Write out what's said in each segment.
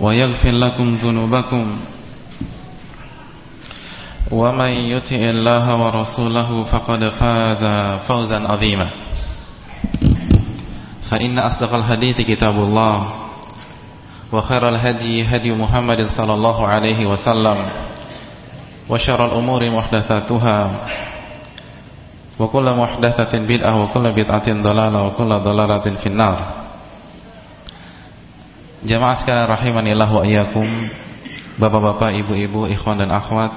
ويغفر لكم ذنوبكم ومن يطع الله ورسوله فقد فاز فوزا عظيما فإن أصدق الحديث كتاب الله وخير الهدي هدي محمد صلى الله عليه وسلم وشر الأمور محدثاتها وكل محدثة بدعة وكل بدعة ضلالة وكل ضلالة في النار Jamaah sekalian rahimanillah wa iyyakum Bapak-bapak, ibu-ibu, ikhwan dan akhwat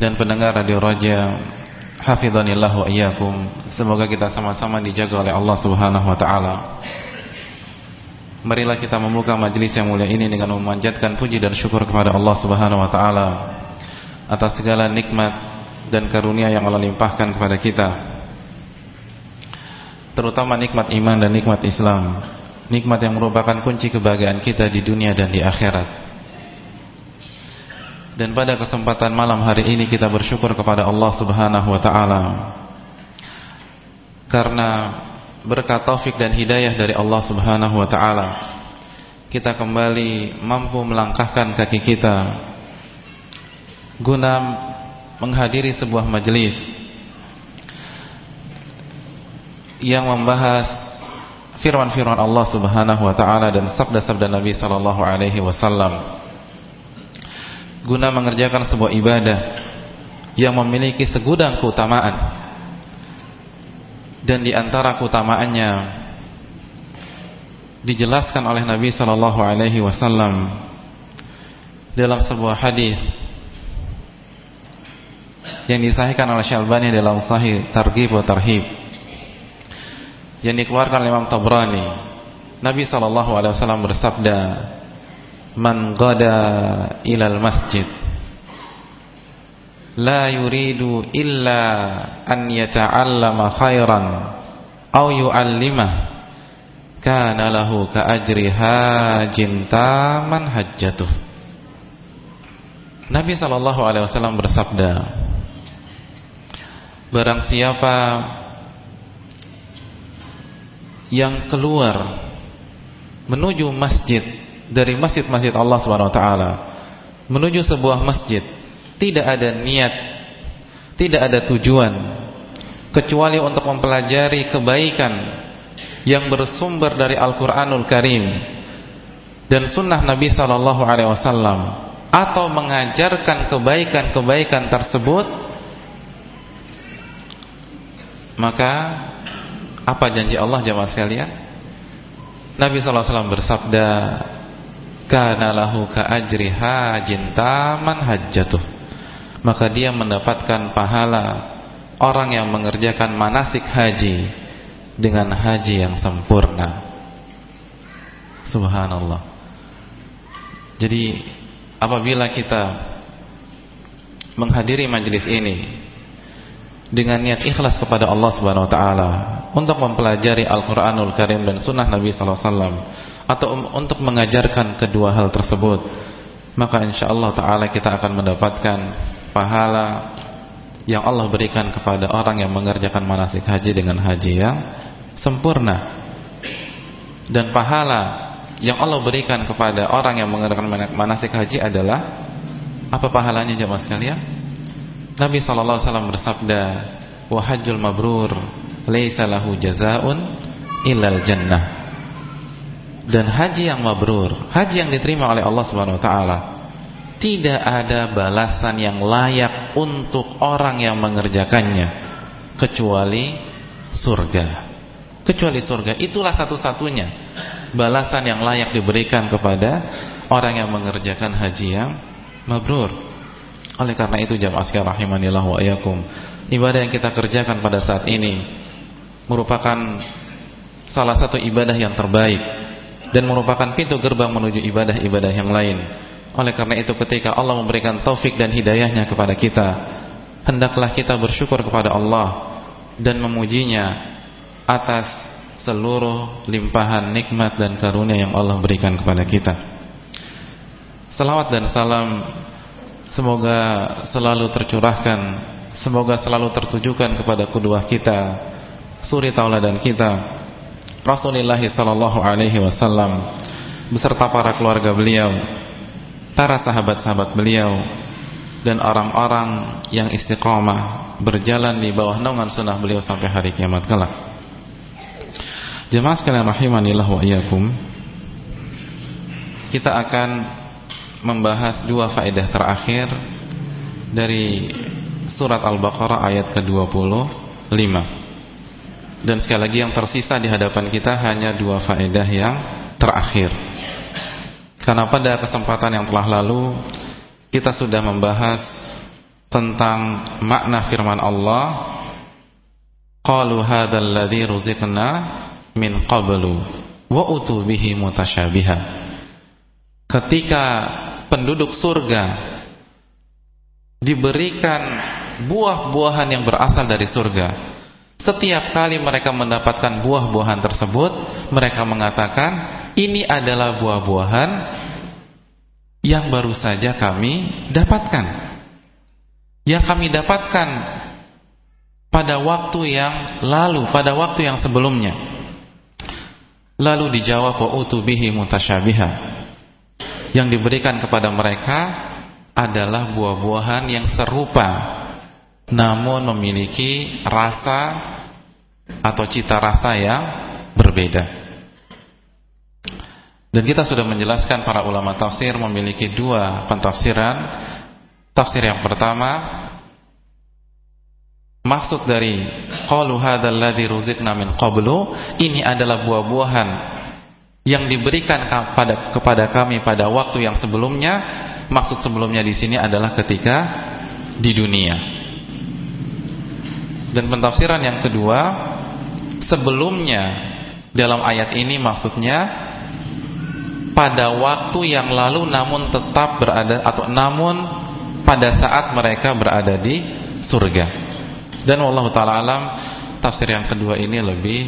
Dan pendengar Radio Raja Hafidhanillah wa iyyakum. Semoga kita sama-sama dijaga oleh Allah subhanahu wa ta'ala. Marilah kita membuka majelis yang mulia ini Dengan memanjatkan puji dan syukur kepada Allah subhanahu wa ta'ala Atas segala nikmat dan karunia yang Allah limpahkan kepada kita Terutama nikmat iman dan nikmat Islam nikmat yang merupakan kunci kebahagiaan kita di dunia dan di akhirat. Dan pada kesempatan malam hari ini kita bersyukur kepada Allah Subhanahu wa taala. Karena berkat taufik dan hidayah dari Allah Subhanahu wa taala, kita kembali mampu melangkahkan kaki kita guna menghadiri sebuah majelis yang membahas firman-firman Allah Subhanahu wa taala dan sabda-sabda Nabi sallallahu alaihi wasallam. Guna mengerjakan sebuah ibadah yang memiliki segudang keutamaan. Dan di antara keutamaannya dijelaskan oleh Nabi sallallahu alaihi wasallam dalam sebuah hadis yang disahihkan oleh Syalbani dalam Sahih Targhib wa Tarhib yang dikeluarkan oleh Imam Tabrani. Nabi sallallahu alaihi wasallam bersabda, "Man ghada ilal masjid la yuridu illa an yata'allama khairan aw yu'allimah kana lahu ka ajri hajin taman hajjatuh." Nabi sallallahu alaihi wasallam bersabda, Barang siapa yang keluar menuju masjid dari masjid-masjid Allah Subhanahu wa taala menuju sebuah masjid tidak ada niat tidak ada tujuan kecuali untuk mempelajari kebaikan yang bersumber dari Al-Qur'anul Karim dan sunnah Nabi sallallahu alaihi wasallam atau mengajarkan kebaikan-kebaikan tersebut maka apa janji Allah jemaah sekalian? Nabi SAW bersabda, "Kana lahu ka ajri hajin taman hajjatuh." Maka dia mendapatkan pahala orang yang mengerjakan manasik haji dengan haji yang sempurna. Subhanallah. Jadi apabila kita menghadiri majelis ini dengan niat ikhlas kepada Allah Subhanahu wa taala untuk mempelajari Al-Qur'anul Karim dan sunnah Nabi sallallahu alaihi wasallam atau untuk mengajarkan kedua hal tersebut maka insyaallah taala kita akan mendapatkan pahala yang Allah berikan kepada orang yang mengerjakan manasik haji dengan haji yang sempurna. Dan pahala yang Allah berikan kepada orang yang mengerjakan manasik haji adalah apa pahalanya jemaah sekalian Nabi sallallahu alaihi wasallam bersabda, "Wa hajjul mabrur laisa lahu jazaa'un jannah." Dan haji yang mabrur, haji yang diterima oleh Allah Subhanahu wa taala, tidak ada balasan yang layak untuk orang yang mengerjakannya kecuali surga. Kecuali surga. Itulah satu-satunya balasan yang layak diberikan kepada orang yang mengerjakan haji yang mabrur. Oleh karena itu jamaah sekalian rahimanillah wa ayakum, ibadah yang kita kerjakan pada saat ini merupakan salah satu ibadah yang terbaik dan merupakan pintu gerbang menuju ibadah-ibadah yang lain. Oleh karena itu ketika Allah memberikan taufik dan hidayahnya kepada kita Hendaklah kita bersyukur kepada Allah Dan memujinya Atas seluruh limpahan nikmat dan karunia yang Allah berikan kepada kita Salawat dan salam Semoga selalu tercurahkan Semoga selalu tertujukan kepada kedua kita Suri tauladan kita Rasulullah sallallahu alaihi wasallam beserta para keluarga beliau para sahabat-sahabat beliau dan orang-orang yang istiqomah berjalan di bawah naungan sunnah beliau sampai hari kiamat kelak. Jemaah sekalian rahimanillah wa iyyakum. Kita akan membahas dua faedah terakhir dari surat Al-Baqarah ayat ke-25. Dan sekali lagi yang tersisa di hadapan kita hanya dua faedah yang terakhir. Karena pada kesempatan yang telah lalu kita sudah membahas tentang makna firman Allah qalu hadzal ladzi ruziqna min qablu wa utu bihi mutasyabiha ketika penduduk surga diberikan buah-buahan yang berasal dari surga setiap kali mereka mendapatkan buah-buahan tersebut mereka mengatakan ini adalah buah-buahan yang baru saja kami dapatkan. Yang kami dapatkan pada waktu yang lalu, pada waktu yang sebelumnya. Lalu dijawab wa utubihi mutasyabiha. Yang diberikan kepada mereka adalah buah-buahan yang serupa namun memiliki rasa atau cita rasa yang berbeda. Dan kita sudah menjelaskan para ulama tafsir memiliki dua pentafsiran. Tafsir yang pertama maksud dari qalu hadzal ladzi ruziqna min qablu ini adalah buah-buahan yang diberikan kepada kepada kami pada waktu yang sebelumnya. Maksud sebelumnya di sini adalah ketika di dunia. Dan pentafsiran yang kedua sebelumnya dalam ayat ini maksudnya pada waktu yang lalu namun tetap berada atau namun pada saat mereka berada di surga. Dan Allah taala alam tafsir yang kedua ini lebih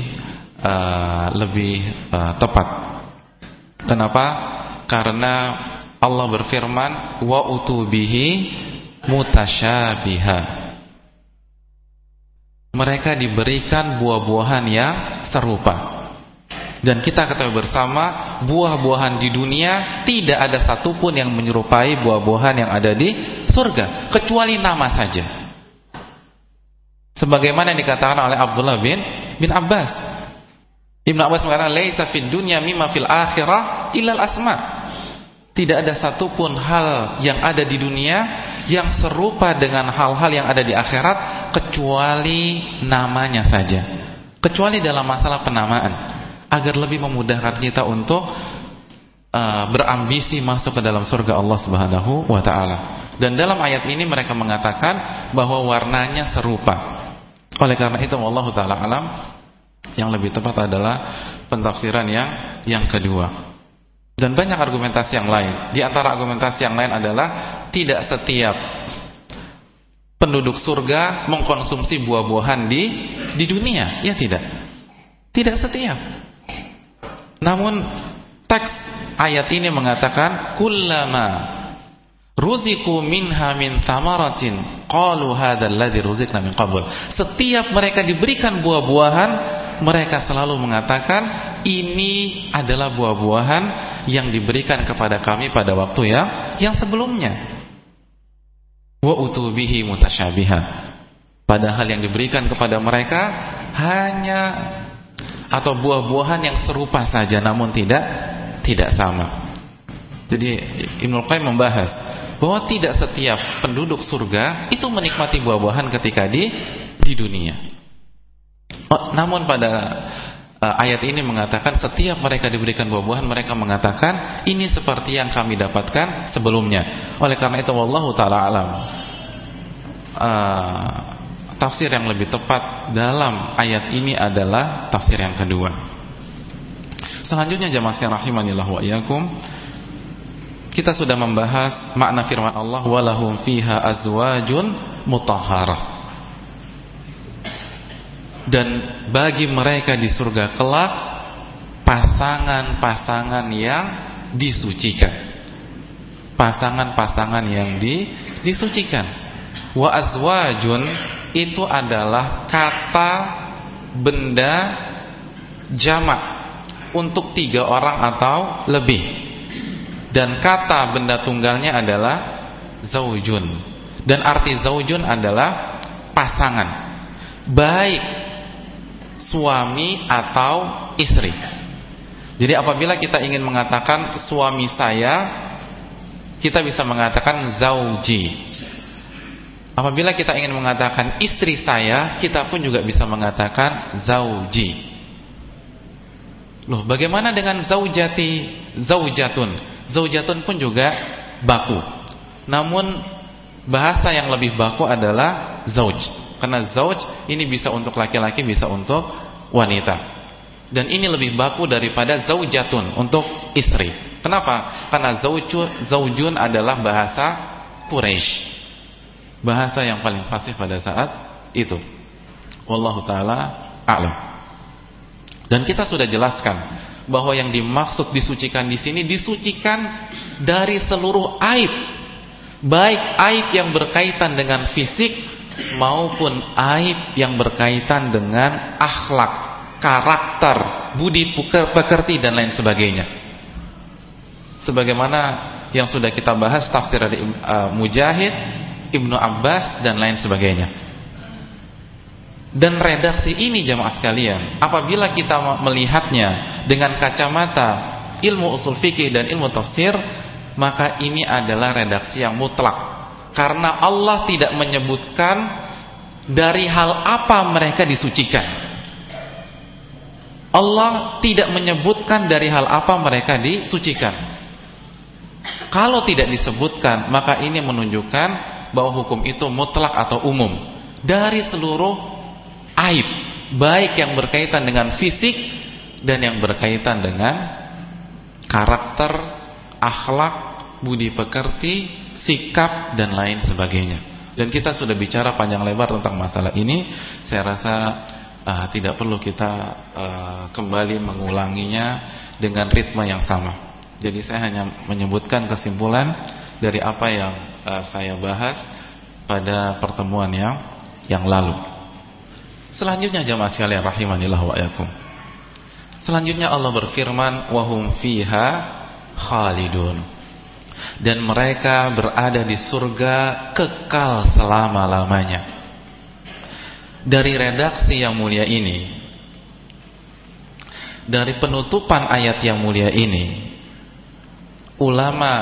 uh, lebih uh, tepat. Kenapa? Karena Allah berfirman wa utubihi mutasyabiha. Mereka diberikan buah-buahan yang serupa. Dan kita ketahui bersama buah-buahan di dunia tidak ada satupun yang menyerupai buah-buahan yang ada di surga kecuali nama saja. Sebagaimana yang dikatakan oleh Abdullah bin bin Abbas. Ibn Abbas mengatakan laisa fid dunya mimma fil akhirah illal asma. Tidak ada satupun hal yang ada di dunia yang serupa dengan hal-hal yang ada di akhirat kecuali namanya saja. Kecuali dalam masalah penamaan agar lebih memudahkan kita untuk uh, berambisi masuk ke dalam surga Allah Subhanahu wa taala. Dan dalam ayat ini mereka mengatakan bahwa warnanya serupa. Oleh karena itu Allah taala alam yang lebih tepat adalah pentafsiran yang yang kedua. Dan banyak argumentasi yang lain. Di antara argumentasi yang lain adalah tidak setiap penduduk surga mengkonsumsi buah-buahan di di dunia. Ya tidak. Tidak setiap. Namun teks ayat ini mengatakan kullama ruziku minha min tamaratin qalu hadzal ladzi ruziqna min qabl. Setiap mereka diberikan buah-buahan, mereka selalu mengatakan ini adalah buah-buahan yang diberikan kepada kami pada waktu yang yang sebelumnya. Wa utubihi mutasyabihan. Padahal yang diberikan kepada mereka hanya atau buah-buahan yang serupa saja namun tidak tidak sama. Jadi Ibnu Qayyim membahas bahwa tidak setiap penduduk surga itu menikmati buah-buahan ketika di di dunia. Oh, namun pada uh, ayat ini mengatakan setiap mereka diberikan buah-buahan mereka mengatakan ini seperti yang kami dapatkan sebelumnya. Oleh karena itu wallahu taala alam. Uh, tafsir yang lebih tepat dalam ayat ini adalah tafsir yang kedua. Selanjutnya jemaah sekalian rahimanillah wa iyyakum kita sudah membahas makna firman Allah walahum fiha azwajun mutahharah dan bagi mereka di surga kelak pasangan-pasangan yang disucikan. Pasangan-pasangan yang di, disucikan. Wa azwajun itu adalah kata benda jamak untuk tiga orang atau lebih. Dan kata benda tunggalnya adalah zaujun. Dan arti zaujun adalah pasangan. Baik suami atau istri. Jadi apabila kita ingin mengatakan suami saya, kita bisa mengatakan zauji. Apabila kita ingin mengatakan istri saya, kita pun juga bisa mengatakan zauji. Loh, bagaimana dengan zaujati, zaujatun? Zaujatun pun juga baku. Namun bahasa yang lebih baku adalah zauj. Karena zauj ini bisa untuk laki-laki, bisa untuk wanita. Dan ini lebih baku daripada zaujatun untuk istri. Kenapa? Karena zauju, zaujun adalah bahasa Quraisy. Bahasa yang paling fasih pada saat itu. Wallahu taala a'lam. Dan kita sudah jelaskan bahwa yang dimaksud disucikan di sini disucikan dari seluruh aib. Baik aib yang berkaitan dengan fisik maupun aib yang berkaitan dengan akhlak, karakter, budi pekerti dan lain sebagainya. Sebagaimana yang sudah kita bahas tafsir dari uh, Mujahid, Ibnu Abbas dan lain sebagainya. Dan redaksi ini jamaah sekalian, apabila kita melihatnya dengan kacamata ilmu usul fikih dan ilmu tafsir, maka ini adalah redaksi yang mutlak karena Allah tidak menyebutkan dari hal apa mereka disucikan. Allah tidak menyebutkan dari hal apa mereka disucikan. Kalau tidak disebutkan, maka ini menunjukkan bahwa hukum itu mutlak atau umum dari seluruh aib, baik yang berkaitan dengan fisik dan yang berkaitan dengan karakter, akhlak, budi pekerti sikap dan lain sebagainya. Dan kita sudah bicara panjang lebar tentang masalah ini. Saya rasa uh, tidak perlu kita uh, kembali mengulanginya dengan ritme yang sama. Jadi saya hanya menyebutkan kesimpulan dari apa yang uh, saya bahas pada pertemuan yang yang lalu. Selanjutnya jamaah sekalian rahimanillah wa yakum. Selanjutnya Allah berfirman wahum fiha khalidun dan mereka berada di surga kekal selama-lamanya. Dari redaksi yang mulia ini, dari penutupan ayat yang mulia ini, ulama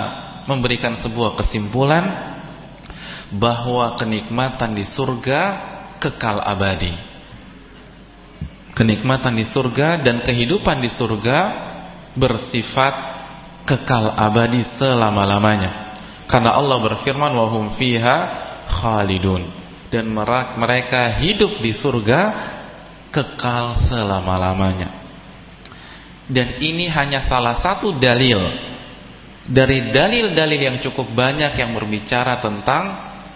memberikan sebuah kesimpulan bahwa kenikmatan di surga kekal abadi. Kenikmatan di surga dan kehidupan di surga bersifat kekal abadi selama-lamanya. Karena Allah berfirman wahum fiha khalidun dan mereka hidup di surga kekal selama-lamanya. Dan ini hanya salah satu dalil dari dalil-dalil yang cukup banyak yang berbicara tentang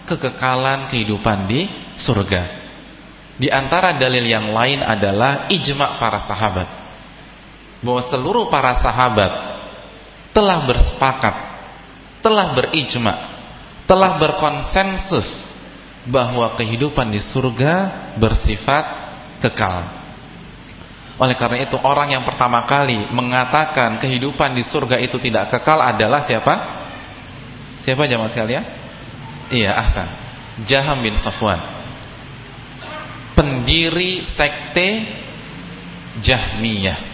kekekalan kehidupan di surga. Di antara dalil yang lain adalah ijma para sahabat. Bahwa seluruh para sahabat telah bersepakat, telah berijma, telah berkonsensus bahwa kehidupan di surga bersifat kekal. Oleh karena itu orang yang pertama kali mengatakan kehidupan di surga itu tidak kekal adalah siapa? Siapa jamaah sekalian? Iya, Ahsan. Jaham bin Safwan. Pendiri sekte Jahmiyah.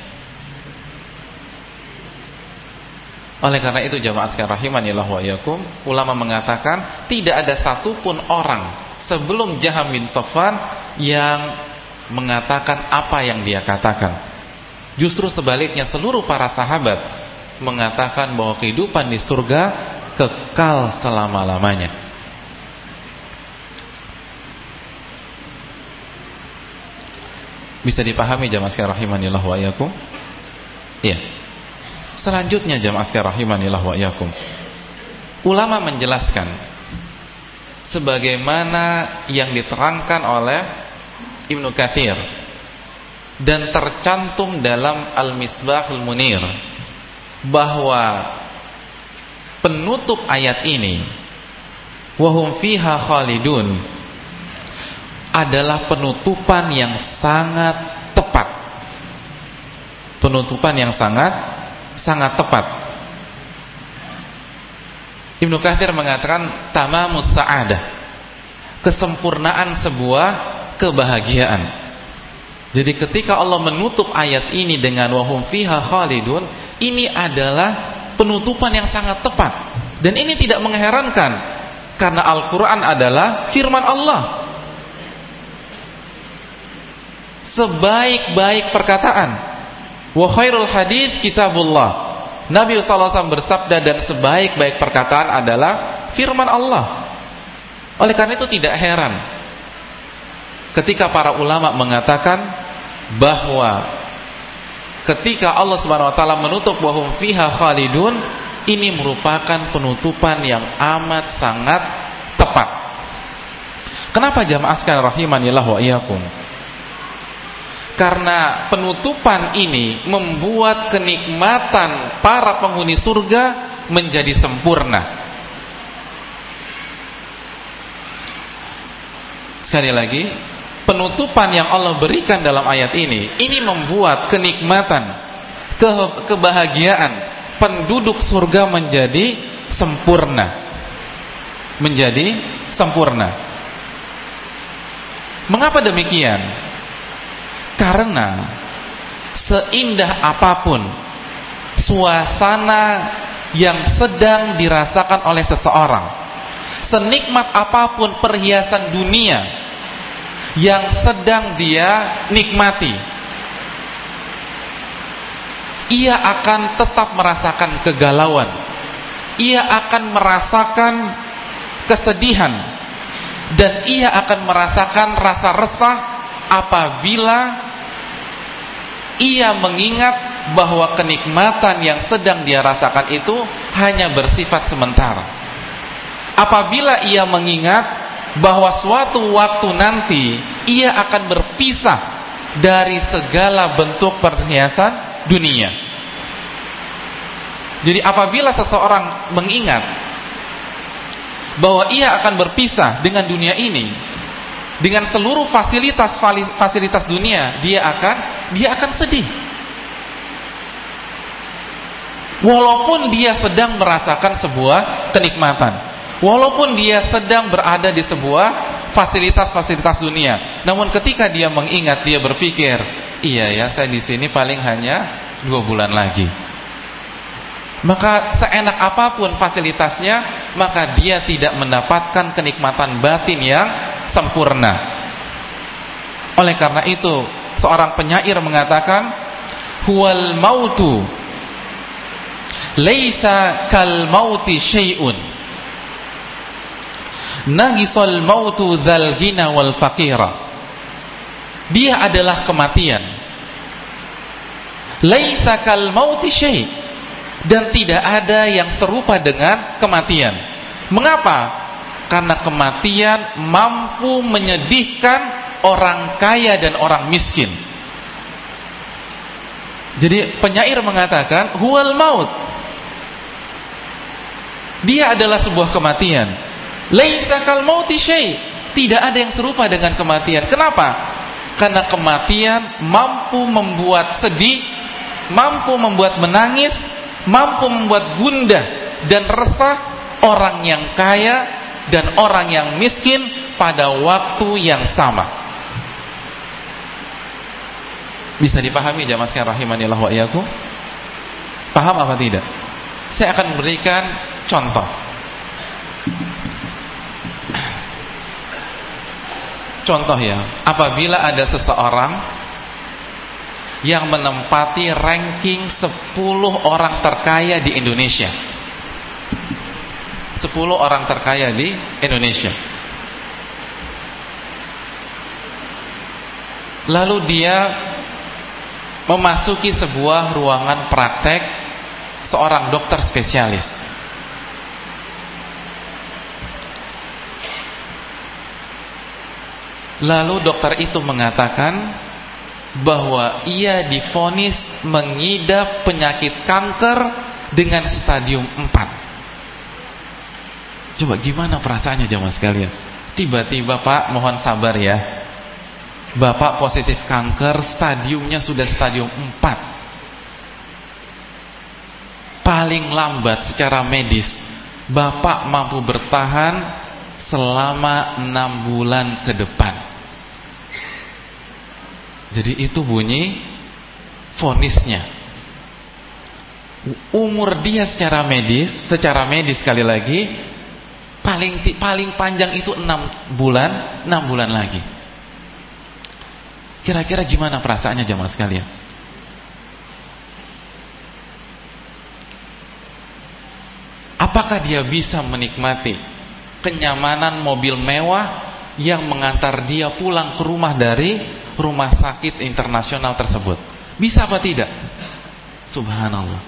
Oleh karena itu jamaah sekalian rahimanillah wa yakum, ulama mengatakan tidak ada satupun orang sebelum Jaham bin Safwan yang mengatakan apa yang dia katakan. Justru sebaliknya seluruh para sahabat mengatakan bahwa kehidupan di surga kekal selama-lamanya. Bisa dipahami jamaah sekalian rahimanillah wa yakum? Iya. Selanjutnya jamaah sekalian rahimanillah wa iyyakum. Ulama menjelaskan sebagaimana yang diterangkan oleh Ibnu Katsir dan tercantum dalam Al-Misbahul Munir bahwa penutup ayat ini wahum fiha khalidun adalah penutupan yang sangat tepat. Penutupan yang sangat sangat tepat. Ibnu Katsir mengatakan tamamus sa'adah. Kesempurnaan sebuah kebahagiaan. Jadi ketika Allah menutup ayat ini dengan wahum fiha khalidun, ini adalah penutupan yang sangat tepat. Dan ini tidak mengherankan karena Al-Qur'an adalah firman Allah. Sebaik-baik perkataan Wa khairul hadis kitabullah. Nabi SAW bersabda dan sebaik-baik perkataan adalah firman Allah. Oleh karena itu tidak heran ketika para ulama mengatakan bahwa ketika Allah Subhanahu wa taala menutup wahum fiha khalidun ini merupakan penutupan yang amat sangat tepat. Kenapa jamaah sekalian rahimanillah wa iyyakum? Karena penutupan ini membuat kenikmatan para penghuni surga menjadi sempurna. Sekali lagi, penutupan yang Allah berikan dalam ayat ini, ini membuat kenikmatan, ke kebahagiaan penduduk surga menjadi sempurna. Menjadi sempurna. Mengapa demikian? Karena seindah apa pun suasana yang sedang dirasakan oleh seseorang, senikmat apa pun perhiasan dunia yang sedang dia nikmati, ia akan tetap merasakan kegalauan. Ia akan merasakan kesedihan dan ia akan merasakan rasa resah apabila ia mengingat bahwa kenikmatan yang sedang dia rasakan itu hanya bersifat sementara. Apabila ia mengingat bahwa suatu waktu nanti ia akan berpisah dari segala bentuk perhiasan dunia. Jadi apabila seseorang mengingat bahwa ia akan berpisah dengan dunia ini, dengan seluruh fasilitas fasilitas dunia dia akan dia akan sedih. Walaupun dia sedang merasakan sebuah kenikmatan. Walaupun dia sedang berada di sebuah fasilitas-fasilitas dunia. Namun ketika dia mengingat dia berpikir iya ya saya di sini paling hanya dua bulan lagi. Maka seenak apa pun fasilitasnya maka dia tidak mendapatkan kenikmatan batin yang sempurna. Oleh karena itu, seorang penyair mengatakan, "Huwal mautu laisa kal mauti syai'un." Nagisal mautu dzal ghina wal faqira. Dia adalah kematian. Laisa kal mauti syai' dan tidak ada yang serupa dengan kematian. Mengapa? Karena kematian mampu menyedihkan orang kaya dan orang miskin. Jadi penyair mengatakan huwal maut. Dia adalah sebuah kematian. Laisa kal mauti syai. Tidak ada yang serupa dengan kematian. Kenapa? Karena kematian mampu membuat sedih, mampu membuat menangis, mampu membuat gundah dan resah orang yang kaya dan orang yang miskin pada waktu yang sama. Bisa dipahami jamaah sekalian rahimanillah wa iyyakum? Paham apa tidak? Saya akan memberikan contoh. Contoh ya, apabila ada seseorang yang menempati ranking 10 orang terkaya di Indonesia. 10 orang terkaya di Indonesia. Lalu dia memasuki sebuah ruangan praktek seorang dokter spesialis. Lalu dokter itu mengatakan bahwa ia difonis mengidap penyakit kanker dengan stadium 4. Coba gimana perasaannya jemaah sekalian? Tiba-tiba Pak, mohon sabar ya. Bapak positif kanker, stadiumnya sudah stadium 4. Paling lambat secara medis, Bapak mampu bertahan selama 6 bulan ke depan. Jadi itu bunyi fonisnya. Umur dia secara medis, secara medis sekali lagi paling paling panjang itu 6 bulan, 6 bulan lagi. Kira-kira gimana perasaannya jemaah sekalian? Apakah dia bisa menikmati kenyamanan mobil mewah yang mengantar dia pulang ke rumah dari rumah sakit internasional tersebut. Bisa apa tidak? Subhanallah.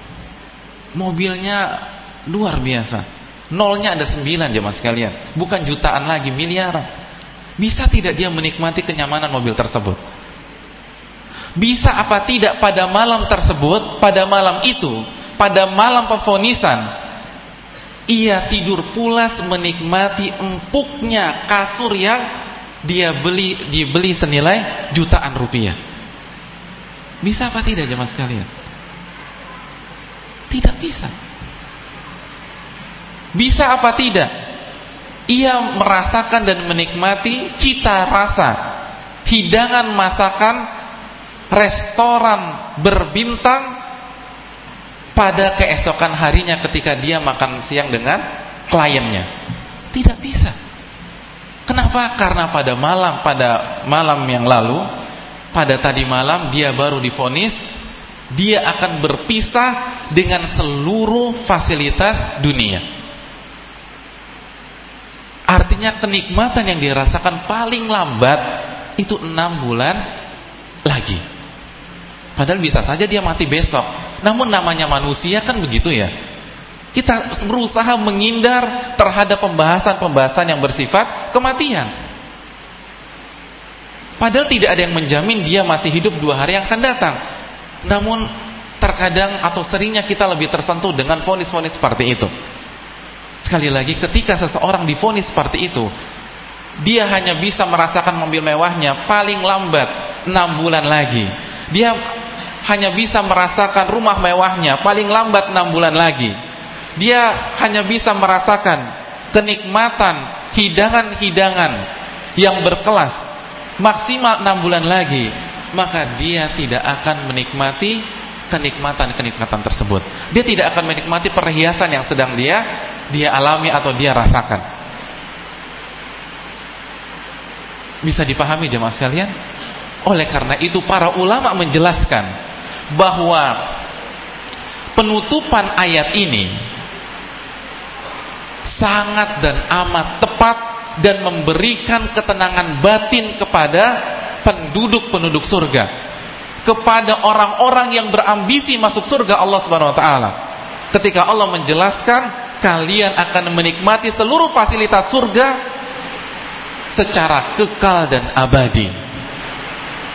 Mobilnya luar biasa. Nolnya ada sembilan jemaah sekalian. Bukan jutaan lagi, miliaran. Bisa tidak dia menikmati kenyamanan mobil tersebut? Bisa apa tidak pada malam tersebut, pada malam itu, pada malam pemfonisan, ia tidur pulas menikmati empuknya kasur yang dia beli dibeli senilai jutaan rupiah. Bisa apa tidak jemaah sekalian? Tidak bisa. Bisa apa tidak? Ia merasakan dan menikmati cita rasa hidangan masakan restoran berbintang pada keesokan harinya ketika dia makan siang dengan kliennya. Tidak bisa. Kenapa? Karena pada malam pada malam yang lalu, pada tadi malam dia baru difonis dia akan berpisah dengan seluruh fasilitas dunia. Artinya kenikmatan yang dirasakan paling lambat itu enam bulan lagi. Padahal bisa saja dia mati besok. Namun namanya manusia kan begitu ya. Kita berusaha menghindar terhadap pembahasan-pembahasan yang bersifat kematian. Padahal tidak ada yang menjamin dia masih hidup dua hari yang akan datang. Namun terkadang atau seringnya kita lebih tersentuh dengan fonis-fonis seperti itu. Sekali lagi ketika seseorang difonis seperti itu, dia hanya bisa merasakan mobil mewahnya paling lambat enam bulan lagi. Dia hanya bisa merasakan rumah mewahnya paling lambat enam bulan lagi dia hanya bisa merasakan kenikmatan hidangan-hidangan yang berkelas maksimal enam bulan lagi maka dia tidak akan menikmati kenikmatan-kenikmatan tersebut dia tidak akan menikmati perhiasan yang sedang dia dia alami atau dia rasakan. Bisa dipahami jemaah sekalian? Oleh karena itu para ulama menjelaskan bahwa penutupan ayat ini sangat dan amat tepat dan memberikan ketenangan batin kepada penduduk-penduduk surga. Kepada orang-orang yang berambisi masuk surga Allah Subhanahu wa taala. Ketika Allah menjelaskan kalian akan menikmati seluruh fasilitas surga secara kekal dan abadi.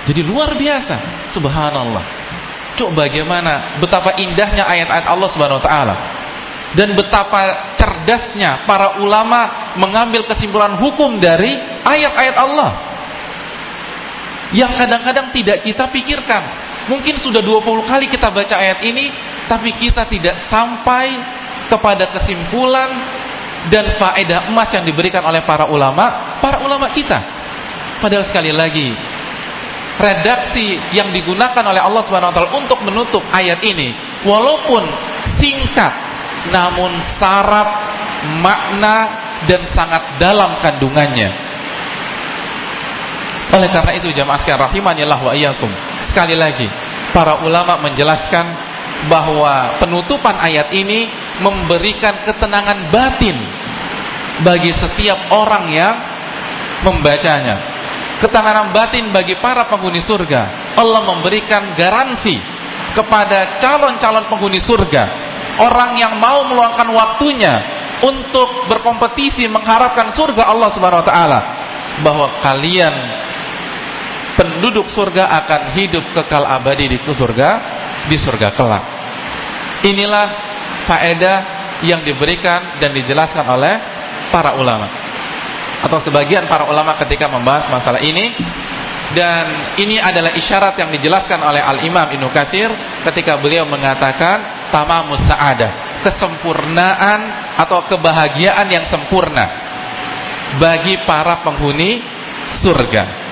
Jadi luar biasa. Subhanallah. Coba bagaimana? Betapa indahnya ayat-ayat Allah Subhanahu wa taala. Dan betapa cerdasnya para ulama mengambil kesimpulan hukum dari ayat-ayat Allah. Yang kadang-kadang tidak kita pikirkan. Mungkin sudah 20 kali kita baca ayat ini tapi kita tidak sampai kepada kesimpulan dan faedah emas yang diberikan oleh para ulama para ulama kita padahal sekali lagi redaksi yang digunakan oleh Allah Subhanahu wa taala untuk menutup ayat ini walaupun singkat namun syarat, makna dan sangat dalam kandungannya. Oleh karena itu jamaah sekalian rahimanillah wa iyyakum. Sekali lagi, para ulama menjelaskan bahwa penutupan ayat ini memberikan ketenangan batin bagi setiap orang yang membacanya. Ketenangan batin bagi para penghuni surga. Allah memberikan garansi kepada calon-calon penghuni surga, orang yang mau meluangkan waktunya untuk berkompetisi mengharapkan surga Allah Subhanahu wa taala bahwa kalian penduduk surga akan hidup kekal abadi di surga di surga kelak. Inilah faedah yang diberikan dan dijelaskan oleh para ulama atau sebagian para ulama ketika membahas masalah ini dan ini adalah isyarat yang dijelaskan oleh Al-Imam Ibnu Katsir ketika beliau mengatakan tamamus sa'adah, kesempurnaan atau kebahagiaan yang sempurna bagi para penghuni surga.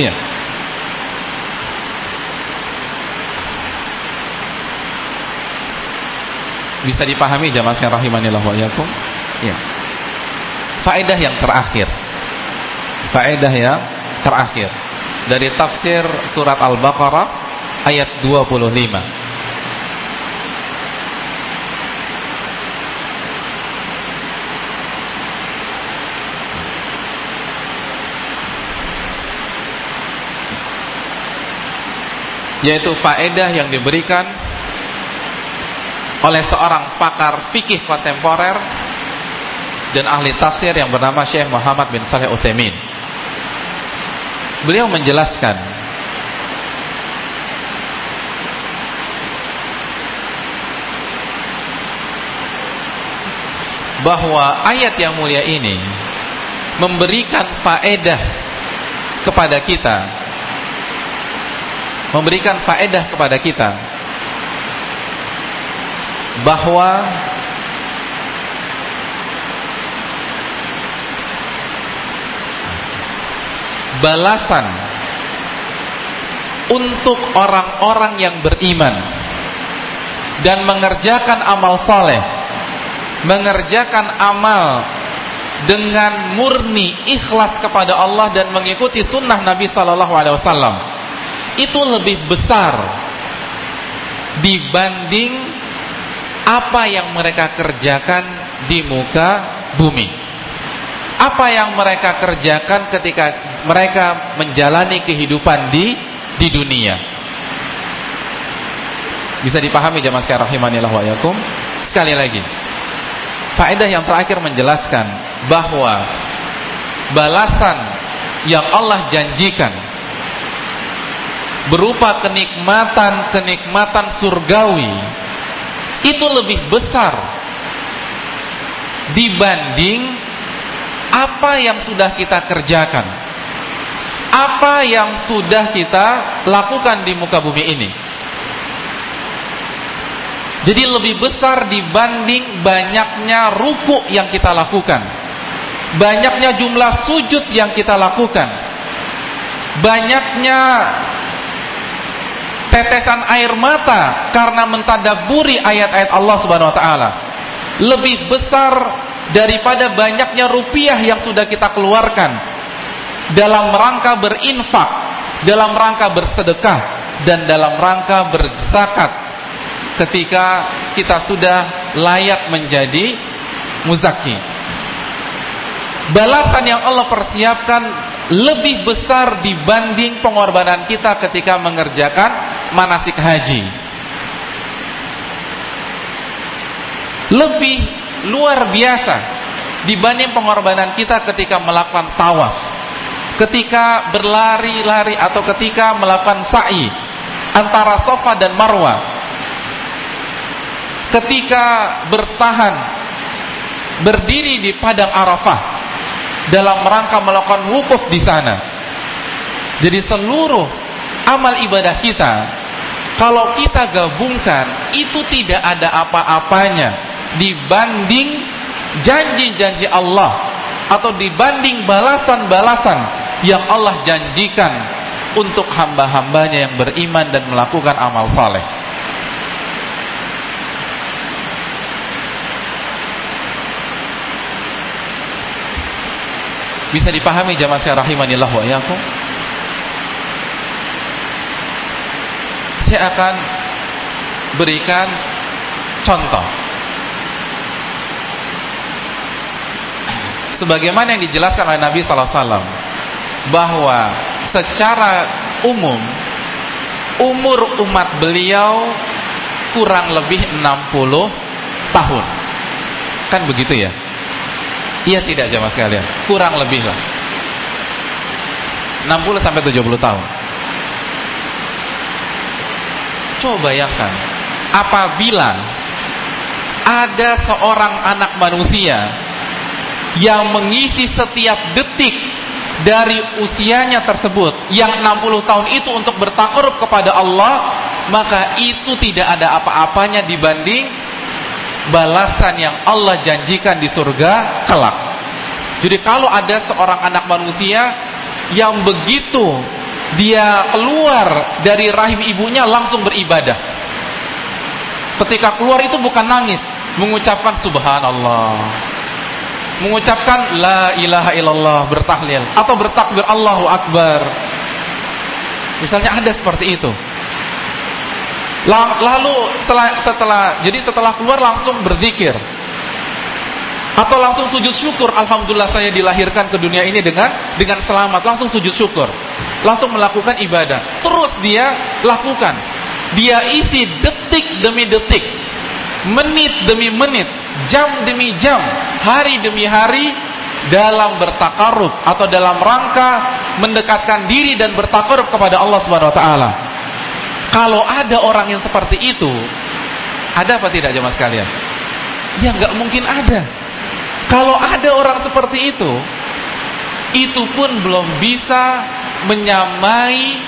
Iya. Bisa dipahami jamaah sekalian rahimanillah wa yakum? Iya. Faedah yang terakhir. Faedah yang terakhir dari tafsir surat Al-Baqarah ayat 25. Yaitu faedah yang diberikan oleh seorang pakar fikih kontemporer dan ahli tafsir yang bernama Syekh Muhammad bin Saleh Utsaimin. Beliau menjelaskan bahwa ayat yang mulia ini memberikan faedah kepada kita memberikan faedah kepada kita bahwa balasan untuk orang-orang yang beriman dan mengerjakan amal soleh mengerjakan amal dengan murni ikhlas kepada Allah dan mengikuti sunnah Nabi Sallallahu Alaihi Wasallam itu lebih besar dibanding apa yang mereka kerjakan di muka bumi. Apa yang mereka kerjakan ketika mereka menjalani kehidupan di di dunia. Bisa dipahami jamaah sekalian rahimanillah wa yakum. Sekali lagi. Faedah yang terakhir menjelaskan bahwa balasan yang Allah janjikan berupa kenikmatan-kenikmatan surgawi itu lebih besar dibanding apa yang sudah kita kerjakan. Apa yang sudah kita lakukan di muka bumi ini. Jadi lebih besar dibanding banyaknya ruku yang kita lakukan. Banyaknya jumlah sujud yang kita lakukan. Banyaknya tetesan air mata karena mentadaburi ayat-ayat Allah Subhanahu wa taala lebih besar daripada banyaknya rupiah yang sudah kita keluarkan dalam rangka berinfak, dalam rangka bersedekah dan dalam rangka berzakat ketika kita sudah layak menjadi muzaki. Balasan yang Allah persiapkan lebih besar dibanding pengorbanan kita ketika mengerjakan manasik haji. Lebih luar biasa dibanding pengorbanan kita ketika melakukan tawaf. Ketika berlari-lari atau ketika melakukan sa'i antara Sofa dan Marwa. Ketika bertahan berdiri di padang Arafah dalam rangka melakukan wukuf di sana. Jadi seluruh amal ibadah kita kalau kita gabungkan itu tidak ada apa-apanya dibanding janji-janji Allah atau dibanding balasan-balasan yang Allah janjikan untuk hamba-hambanya yang beriman dan melakukan amal saleh. Bisa dipahami jamaah saya rahimanillah wa yakum? Saya akan berikan contoh. Sebagaimana yang dijelaskan oleh Nabi sallallahu bahwa secara umum umur umat beliau kurang lebih 60 tahun. Kan begitu ya? Iya tidak jamaah sekalian, kurang lebih lah. 60 sampai 70 tahun. Coba bayangkan, apabila ada seorang anak manusia yang mengisi setiap detik dari usianya tersebut yang 60 tahun itu untuk bertakarub kepada Allah maka itu tidak ada apa-apanya dibanding balasan yang Allah janjikan di surga kelak. Jadi kalau ada seorang anak manusia yang begitu dia keluar dari rahim ibunya langsung beribadah. Ketika keluar itu bukan nangis, mengucapkan subhanallah. Mengucapkan la ilaha illallah bertahlil atau bertakbir Allahu akbar. Misalnya ada seperti itu. Lalu setelah, setelah jadi setelah keluar langsung berzikir. Atau langsung sujud syukur alhamdulillah saya dilahirkan ke dunia ini dengan dengan selamat. Langsung sujud syukur. Langsung melakukan ibadah. Terus dia lakukan. Dia isi detik demi detik. Menit demi menit. Jam demi jam. Hari demi hari. Dalam bertakarub. Atau dalam rangka mendekatkan diri dan bertakarub kepada Allah Subhanahu wa taala kalau ada orang yang seperti itu, ada apa tidak jemaah sekalian? Ya nggak mungkin ada. Kalau ada orang seperti itu, itu pun belum bisa menyamai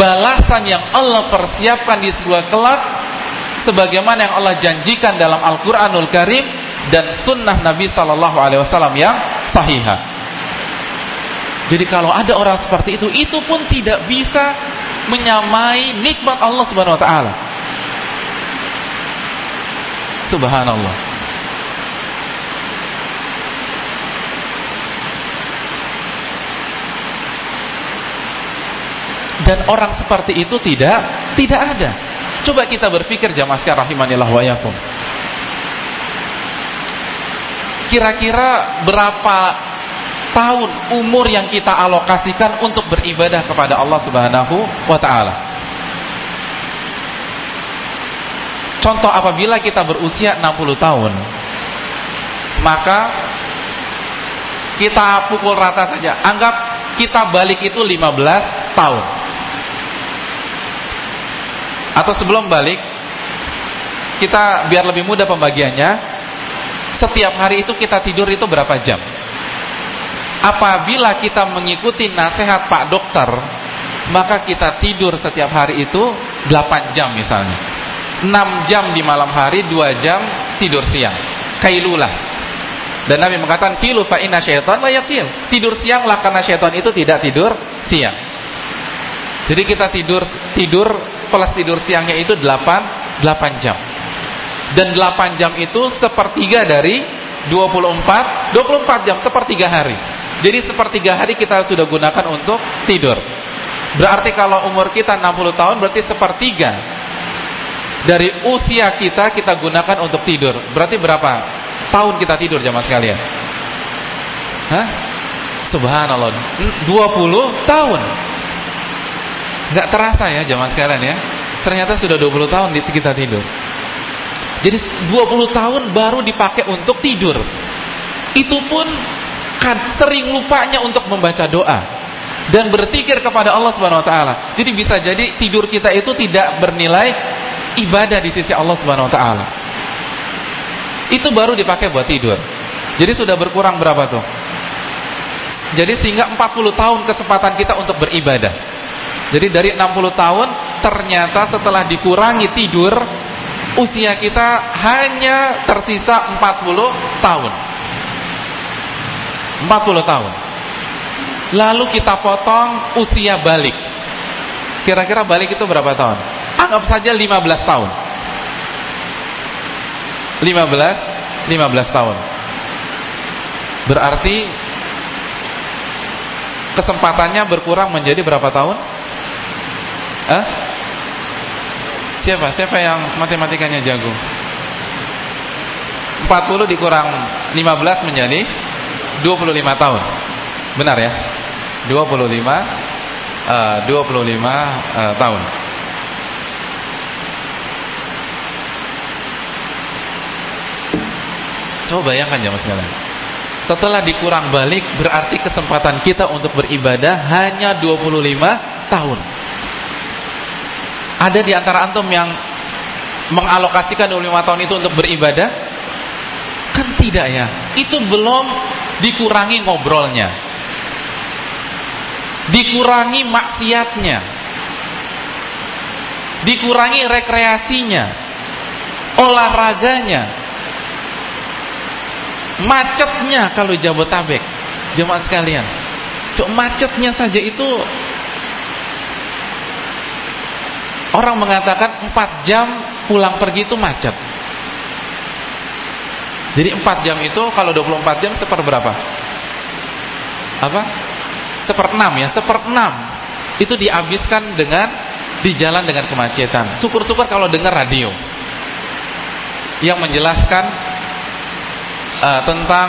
balasan yang Allah persiapkan di sebuah kelak sebagaimana yang Allah janjikan dalam Al-Qur'anul Karim dan sunnah Nabi sallallahu alaihi wasallam yang sahihah. Jadi kalau ada orang seperti itu, itu pun tidak bisa menyamai nikmat Allah Subhanahu wa taala. Subhanallah. Dan orang seperti itu tidak tidak ada. Coba kita berpikir jamaah sekalian rahimanillah wa yakum. Kira-kira berapa tahun umur yang kita alokasikan untuk beribadah kepada Allah Subhanahu wa taala. Contoh apabila kita berusia 60 tahun, maka kita pukul rata saja. Anggap kita balik itu 15 tahun. Atau sebelum balik, kita biar lebih mudah pembagiannya, setiap hari itu kita tidur itu berapa jam? Apabila kita mengikuti nasihat Pak Dokter maka kita tidur setiap hari itu 8 jam misalnya. 6 jam di malam hari 2 jam tidur siang. Kailulah. Dan Nabi mengatakan kilu fa inna syaitan la tidur siang lah karena syaitan itu tidak tidur siang. Jadi kita tidur tidur kelas tidur siangnya itu 8 8 jam. Dan 8 jam itu sepertiga dari 24 24 jam sepertiga hari jadi sepertiga hari kita sudah gunakan untuk tidur. Berarti kalau umur kita 60 tahun berarti sepertiga dari usia kita kita gunakan untuk tidur. Berarti berapa tahun kita tidur jamaah sekalian? Hah? Subhanallah. 20 tahun. Gak terasa ya jamaah sekalian ya. Ternyata sudah 20 tahun kita tidur. Jadi 20 tahun baru dipakai untuk tidur. Itu pun kan sering lupanya untuk membaca doa dan berpikir kepada Allah Subhanahu wa taala. Jadi bisa jadi tidur kita itu tidak bernilai ibadah di sisi Allah Subhanahu wa taala. Itu baru dipakai buat tidur. Jadi sudah berkurang berapa tuh? Jadi sehingga 40 tahun kesempatan kita untuk beribadah. Jadi dari 60 tahun ternyata setelah dikurangi tidur usia kita hanya tersisa 40 tahun. 40 tahun. Lalu kita potong usia balik. Kira-kira balik itu berapa tahun? Anggap saja 15 tahun. 15 15 tahun. Berarti kesempatannya berkurang menjadi berapa tahun? Eh? Siapa? Siapa yang matematikanya jago? 40 dikurang 15 menjadi 25 tahun. Benar ya? 25 uh, 25 uh, tahun. Coba bayangkan jamaah sekalian. Setelah dikurang balik berarti kesempatan kita untuk beribadah hanya 25 tahun. Ada di antara antum yang mengalokasikan 25 tahun itu untuk beribadah? Kan tidak ya. Itu belum dikurangi ngobrolnya. Dikurangi maksiatnya. Dikurangi rekreasinya. Olahraganya. Macetnya kalau Jabotabek. Jemaat sekalian. Cuk macetnya saja itu Orang mengatakan 4 jam pulang pergi itu macet. Jadi 4 jam itu kalau 24 jam seper berapa? Apa? Seper 6 ya, seper 6. Itu dihabiskan dengan di jalan dengan kemacetan. Syukur-syukur kalau dengar radio yang menjelaskan uh, tentang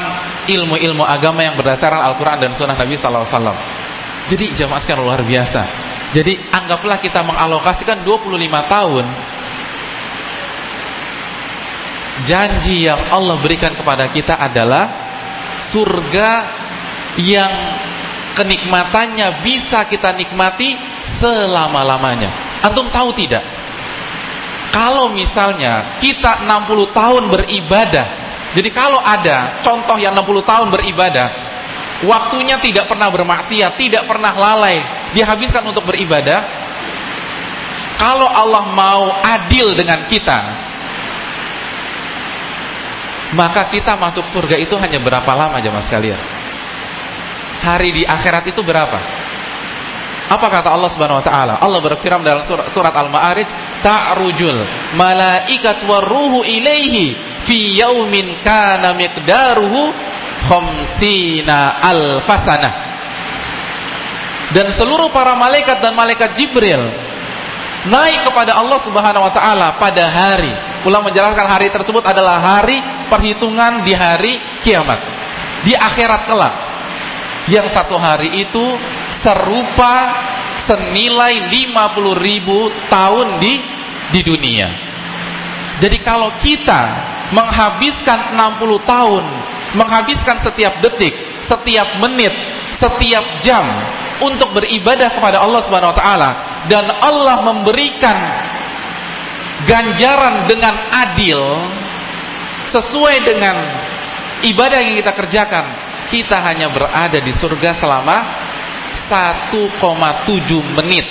ilmu-ilmu agama yang berdasarkan Al-Qur'an dan Sunnah Nabi sallallahu alaihi wasallam. Jadi jamaah sekalian luar biasa. Jadi anggaplah kita mengalokasikan 25 tahun Janji yang Allah berikan kepada kita adalah Surga yang kenikmatannya bisa kita nikmati selama-lamanya Antum tahu tidak? Kalau misalnya kita 60 tahun beribadah Jadi kalau ada contoh yang 60 tahun beribadah Waktunya tidak pernah bermaksiat Tidak pernah lalai dihabiskan untuk beribadah kalau Allah mau adil dengan kita maka kita masuk surga itu hanya berapa lama jemaah sekalian hari di akhirat itu berapa apa kata Allah Subhanahu wa taala? Allah berfirman dalam surat, surat Al-Ma'arij, "Ta'rujul malaikat waruhu ilaihi fi yaumin kana miqdaruhu khamsina alfasanah." dan seluruh para malaikat dan malaikat Jibril naik kepada Allah Subhanahu wa taala pada hari. Ulang menjelaskan hari tersebut adalah hari perhitungan di hari kiamat. Di akhirat kelak. Yang satu hari itu serupa senilai 50 ribu tahun di di dunia. Jadi kalau kita menghabiskan 60 tahun, menghabiskan setiap detik, setiap menit, setiap jam untuk beribadah kepada Allah Subhanahu wa taala dan Allah memberikan ganjaran dengan adil sesuai dengan ibadah yang kita kerjakan, kita hanya berada di surga selama 1,7 menit.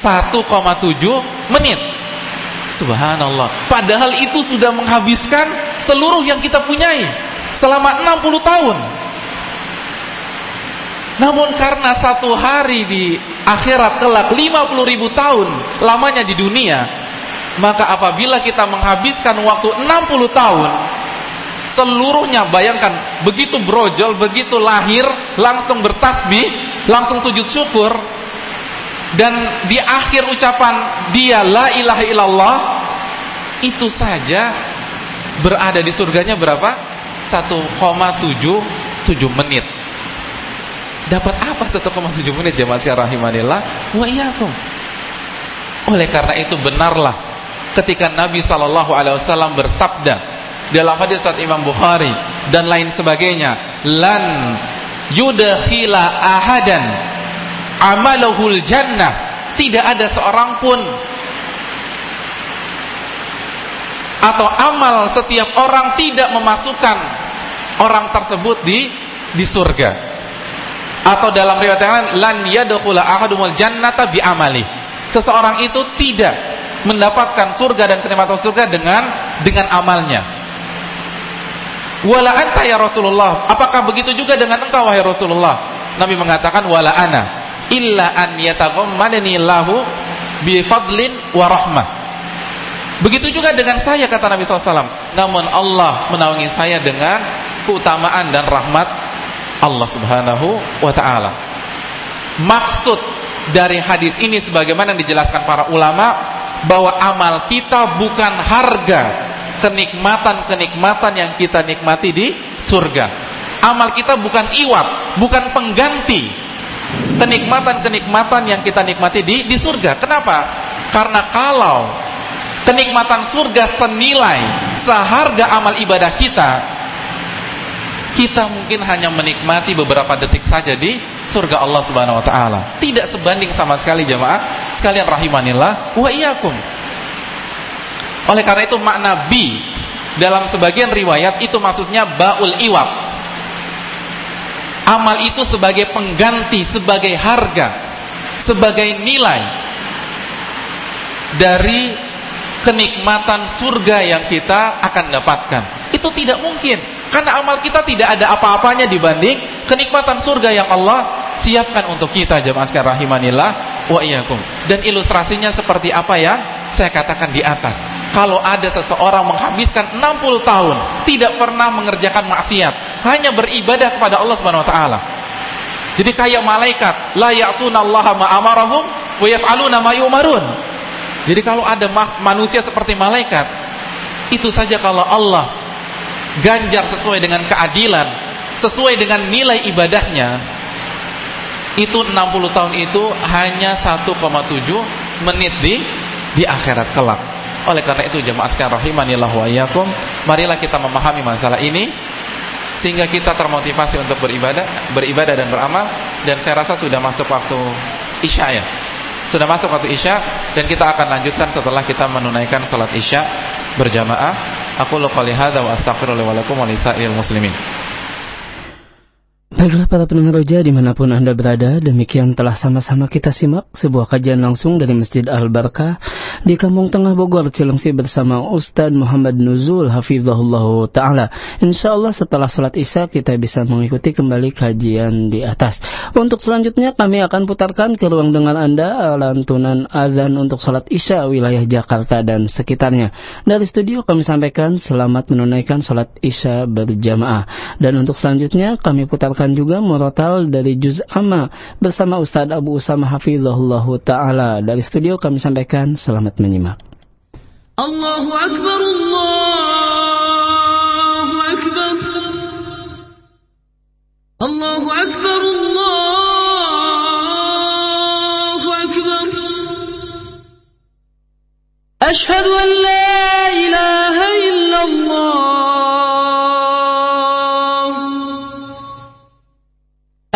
1,7 menit. Subhanallah. Padahal itu sudah menghabiskan seluruh yang kita punyai selama 60 tahun. Namun karena satu hari di akhirat kelak 50 ribu tahun lamanya di dunia, maka apabila kita menghabiskan waktu 60 tahun, seluruhnya bayangkan begitu brojol, begitu lahir, langsung bertasbih, langsung sujud syukur, dan di akhir ucapan dia la ilaha illallah, itu saja berada di surganya berapa? 1,77 menit Dapat apa 1,7 menit jemaah sekalian rahimanillah wa iyyakum. Oleh karena itu benarlah ketika Nabi sallallahu alaihi wasallam bersabda dalam hadis saat Imam Bukhari dan lain sebagainya, lan yudkhila ahadan amalahul jannah. Tidak ada seorang pun atau amal setiap orang tidak memasukkan orang tersebut di di surga atau dalam riwayat yang lain lan yadkhula ahadumul jannata bi amali. Seseorang itu tidak mendapatkan surga dan kenikmatan surga dengan dengan amalnya. Wala anta ya Rasulullah. Apakah begitu juga dengan engkau wahai Rasulullah? Nabi mengatakan wala ana illa an yataghammadani lahu bi fadlin wa rahmah. Begitu juga dengan saya kata Nabi SAW Namun Allah menaungi saya dengan keutamaan dan rahmat Allah subhanahu wa ta'ala. Maksud dari hadis ini sebagaimana yang dijelaskan para ulama Bahwa amal kita bukan harga Kenikmatan-kenikmatan yang kita nikmati di surga. Amal kita bukan iwat Bukan pengganti Kenikmatan-kenikmatan yang kita nikmati di, di surga. Kenapa? Karena kalau kenikmatan surga senilai seharga amal ibadah kita kita mungkin hanya menikmati beberapa detik saja di surga Allah Subhanahu wa taala. Tidak sebanding sama sekali jemaah sekalian rahimanillah wa iyyakum. Oleh karena itu makna bi dalam sebagian riwayat itu maksudnya baul iwat. Amal itu sebagai pengganti, sebagai harga, sebagai nilai dari kenikmatan surga yang kita akan dapatkan. Itu tidak mungkin. Karena amal kita tidak ada apa-apanya dibanding kenikmatan surga yang Allah siapkan untuk kita jemaah sekalian rahimanillah wa iyyakum. Dan ilustrasinya seperti apa ya? Saya katakan di atas. Kalau ada seseorang menghabiskan 60 tahun tidak pernah mengerjakan maksiat, hanya beribadah kepada Allah Subhanahu wa taala. Jadi kayak malaikat, la ya'sunallaha ma amarahum wa yaf'aluna ma yu'marun. Jadi kalau ada manusia seperti malaikat, itu saja kalau Allah ganjar sesuai dengan keadilan, sesuai dengan nilai ibadahnya, itu 60 tahun itu hanya 1,7 menit di di akhirat kelak. Oleh karena itu jemaah sekalian rahimanillah wa iyyakum, marilah kita memahami masalah ini sehingga kita termotivasi untuk beribadah, beribadah dan beramal dan saya rasa sudah masuk waktu Isya ya. Sudah masuk waktu Isya dan kita akan lanjutkan setelah kita menunaikan salat Isya berjamaah. Aku qouli hadza wa astaghfirullah wa lakum wa lisa'il muslimin. Baiklah para pendengar roja di mana pun Anda berada, demikian telah sama-sama kita simak sebuah kajian langsung dari Masjid Al-Barkah di Kampung Tengah Bogor, Cilengsi bersama Ustadz Muhammad Nuzul Hafizahullah Ta'ala. Insya Allah setelah sholat isya kita bisa mengikuti kembali kajian di atas. Untuk selanjutnya kami akan putarkan ke ruang dengar Anda lantunan azan untuk sholat isya wilayah Jakarta dan sekitarnya. Dari studio kami sampaikan selamat menunaikan sholat isya berjamaah. Dan untuk selanjutnya kami putarkan akan juga murotal dari Juz Amma bersama Ustadz Abu Usama Hafizahullah Ta'ala. Dari studio kami sampaikan selamat menyimak. Allahu Akbar, Allahu Akbar. Allahu Akbar, Allahu Akbar. Ashhadu an la ilaha illallah.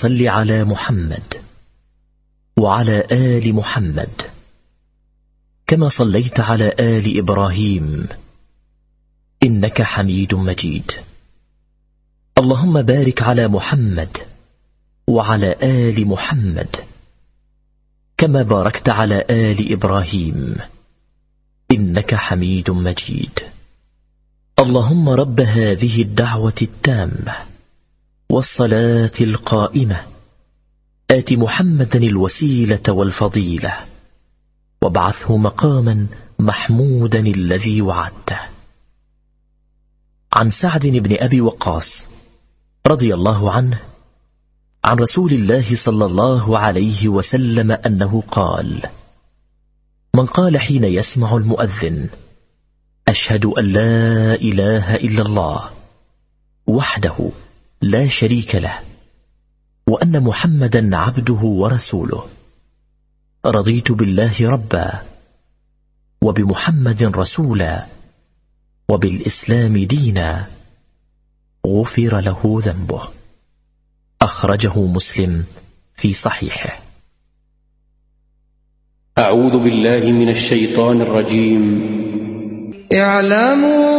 صل على محمد وعلى آل محمد كما صليت على آل إبراهيم إنك حميد مجيد. اللهم بارك على محمد وعلى آل محمد كما باركت على آل إبراهيم. إنك حميد مجيد. اللهم رب هذه الدعوة التامة والصلاة القائمة. آت محمدا الوسيلة والفضيلة. وابعثه مقاما محمودا الذي وعدته. عن سعد بن أبي وقاص رضي الله عنه عن رسول الله صلى الله عليه وسلم أنه قال من قال حين يسمع المؤذن أشهد أن لا إله إلا الله وحده لا شريك له وأن محمدا عبده ورسوله. رضيت بالله ربا وبمحمد رسولا وبالإسلام دينا. غفر له ذنبه. أخرجه مسلم في صحيحه. أعوذ بالله من الشيطان الرجيم. اعلموا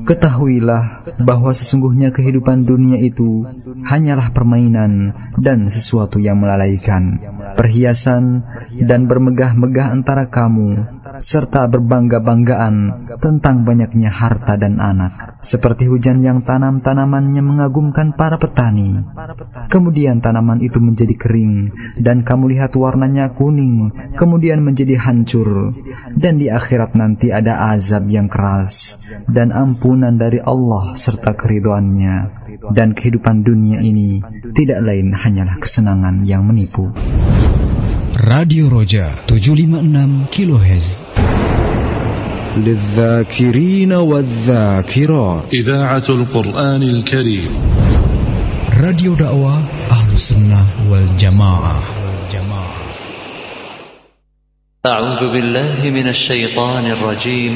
Ketahuilah bahwa sesungguhnya kehidupan dunia itu hanyalah permainan dan sesuatu yang melalaikan, perhiasan dan bermegah-megah antara kamu, serta berbangga-banggaan tentang banyaknya harta dan anak, seperti hujan yang tanam tanamannya mengagumkan para petani. Kemudian tanaman itu menjadi kering, dan kamu lihat warnanya kuning, kemudian menjadi hancur, dan di akhirat nanti ada azab yang keras, dan ampun ampunan dari Allah serta keriduannya dan kehidupan dunia ini tidak lain hanyalah kesenangan yang menipu. Radio Roja 756 kHz للذاكرين والذاكرات إذاعة القرآن الكريم راديو دعوة أهل السنة والجماعة أعوذ بالله من الشيطان الرجيم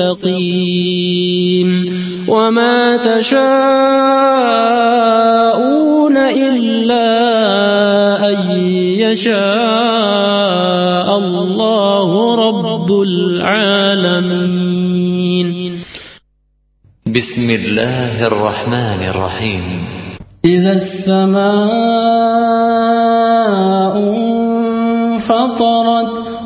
يستقيم وما تشاءون إلا أن يشاء الله رب العالمين. بسم الله الرحمن الرحيم إذا السماء انفطرت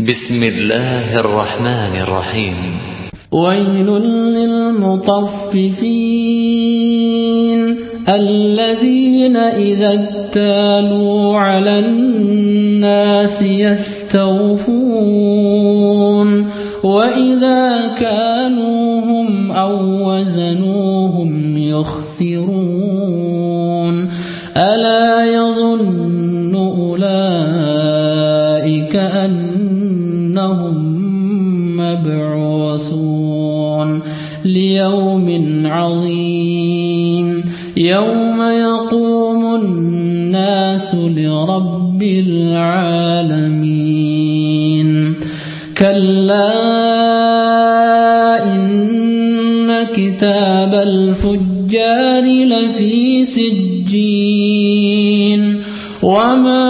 بسم الله الرحمن الرحيم. ويل للمطففين الذين إذا اتالوا على الناس يستوفون وإذا كانوهم أو وزنوهم يخسرون. ألا يظن ليوم عظيم. يوم يقوم الناس لرب العالمين. كلا إن كتاب الفجار لفي سجين. وما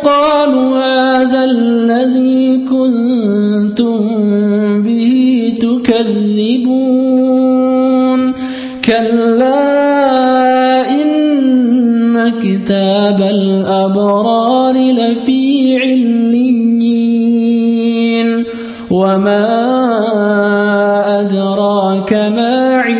يقال هذا الذي كنتم به تكذبون. كلا إن كتاب الأبرار لفي عليين. وما أدراك ما عليون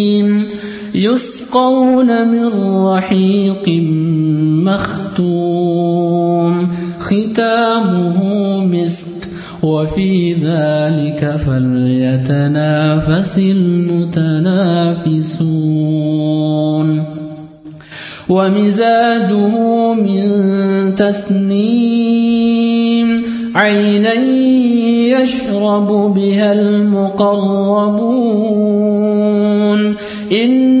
يسقون من رحيق مختوم. ختامه مسك وفي ذلك فليتنافس المتنافسون. ومزاجه من تسنيم عينا يشرب بها المقربون. إن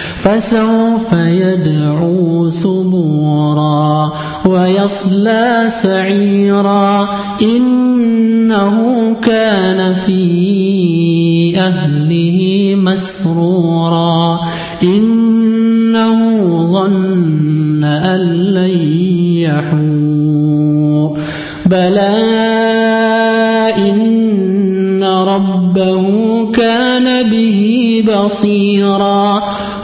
فسوف يدعو سبورا ويصلى سعيرا إنه كان في أهله مسرورا إنه ظن أن لن يحور بلى إن ربه كان به بصيرا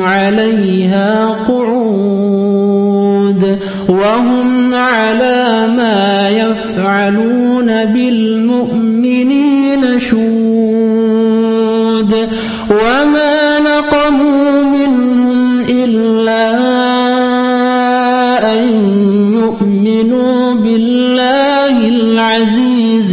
عليها قعود وهم على ما يفعلون بالمؤمنين شهود وما نقموا منهم إلا أن يؤمنوا بالله العزيز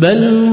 بل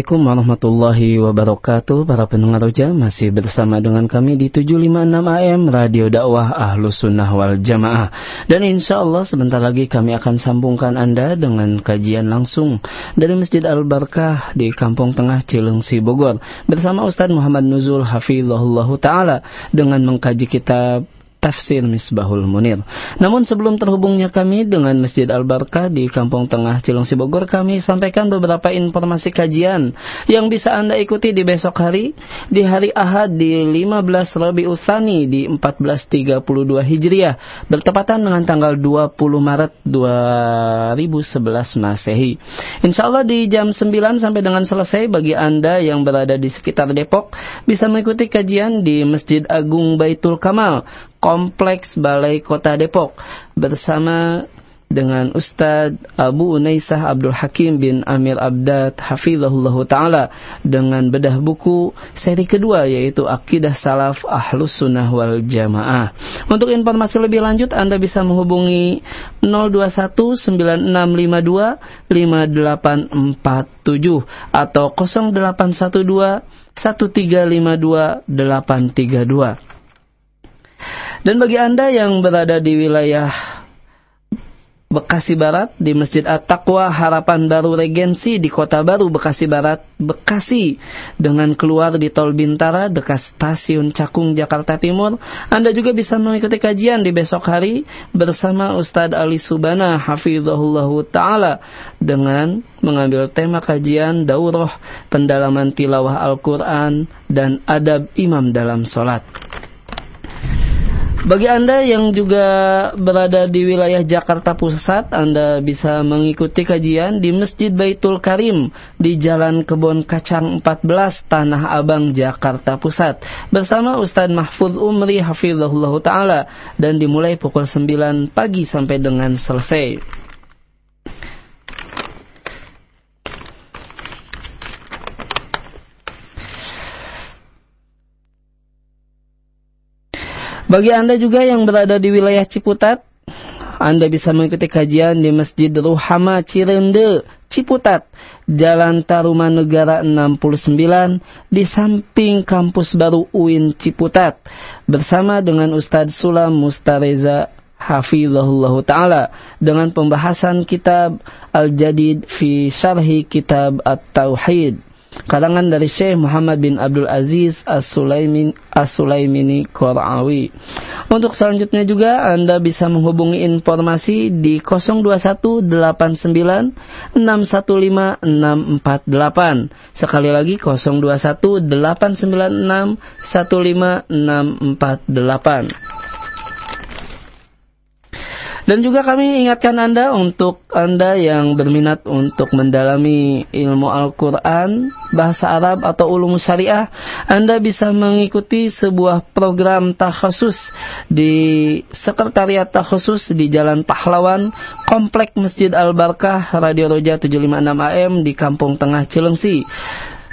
Assalamualaikum warahmatullahi wabarakatuh. Para pendengar roja masih bersama dengan kami di 756 AM Radio Dakwah Ahlus Sunnah Wal Jamaah. Dan insya Allah sebentar lagi kami akan sambungkan Anda dengan kajian langsung Dari Masjid Al-Barkah di Kampung Tengah Cilengsi Bogor. Bersama Ustadz Muhammad Nuzul Hafizahullah Ta'ala Dengan mengkaji kitab Tafsir Misbahul Munir. Namun sebelum terhubungnya kami dengan Masjid Al-Barkah di Kampung Tengah Cilengsi Bogor, kami sampaikan beberapa informasi kajian yang bisa Anda ikuti di besok hari, di hari Ahad di 15 Rabi Usani di 1432 Hijriah, bertepatan dengan tanggal 20 Maret 2011 Masehi. Insya Allah di jam 9 sampai dengan selesai bagi Anda yang berada di sekitar Depok, bisa mengikuti kajian di Masjid Agung Baitul Kamal, Kompleks Balai Kota Depok bersama dengan Ustadz Abu Unaisah Abdul Hakim bin Amir Abdad Hafizahullah Ta'ala dengan bedah buku seri kedua yaitu Akidah Salaf Ahlus Sunnah Wal Jamaah. Untuk informasi lebih lanjut Anda bisa menghubungi 0219525847 atau 0812 1352 832. Dan bagi Anda yang berada di wilayah Bekasi Barat di Masjid At-Taqwa Harapan Baru Regensi di Kota Baru Bekasi Barat, Bekasi dengan keluar di Tol Bintara dekat Stasiun Cakung Jakarta Timur. Anda juga bisa mengikuti kajian di besok hari bersama Ustadz Ali Subana Hafizahullah Ta'ala dengan mengambil tema kajian daurah pendalaman tilawah Al-Quran dan adab imam dalam sholat. Bagi Anda yang juga berada di wilayah Jakarta Pusat, Anda bisa mengikuti kajian di Masjid Baitul Karim di Jalan Kebon Kacang 14, Tanah Abang, Jakarta Pusat. Bersama Ustadz Mahfud Umri Hafizahullah Ta'ala dan dimulai pukul 9 pagi sampai dengan selesai. Bagi Anda juga yang berada di wilayah Ciputat, Anda bisa mengikuti kajian di Masjid Ruhama Cirende, Ciputat, Jalan Tarumanegara 69, di samping kampus baru UIN Ciputat, bersama dengan Ustadz Sulam Mustareza Hafizahullah Ta'ala dengan pembahasan kitab Al-Jadid fi Syarhi Kitab At-Tauhid karangan dari Syekh Muhammad bin Abdul Aziz As-Sulaimin As-Sulaimini. Untuk selanjutnya juga Anda bisa menghubungi informasi di 02189615 648. Sekali lagi 021896 15648. Dan juga kami ingatkan Anda untuk Anda yang berminat untuk mendalami ilmu Al-Quran, bahasa Arab atau ulum syariah, Anda bisa mengikuti sebuah program takhusus di Sekretariat Takhusus di Jalan Pahlawan, Komplek Masjid Al-Barkah, Radio Roja 756 AM di Kampung Tengah Cilengsi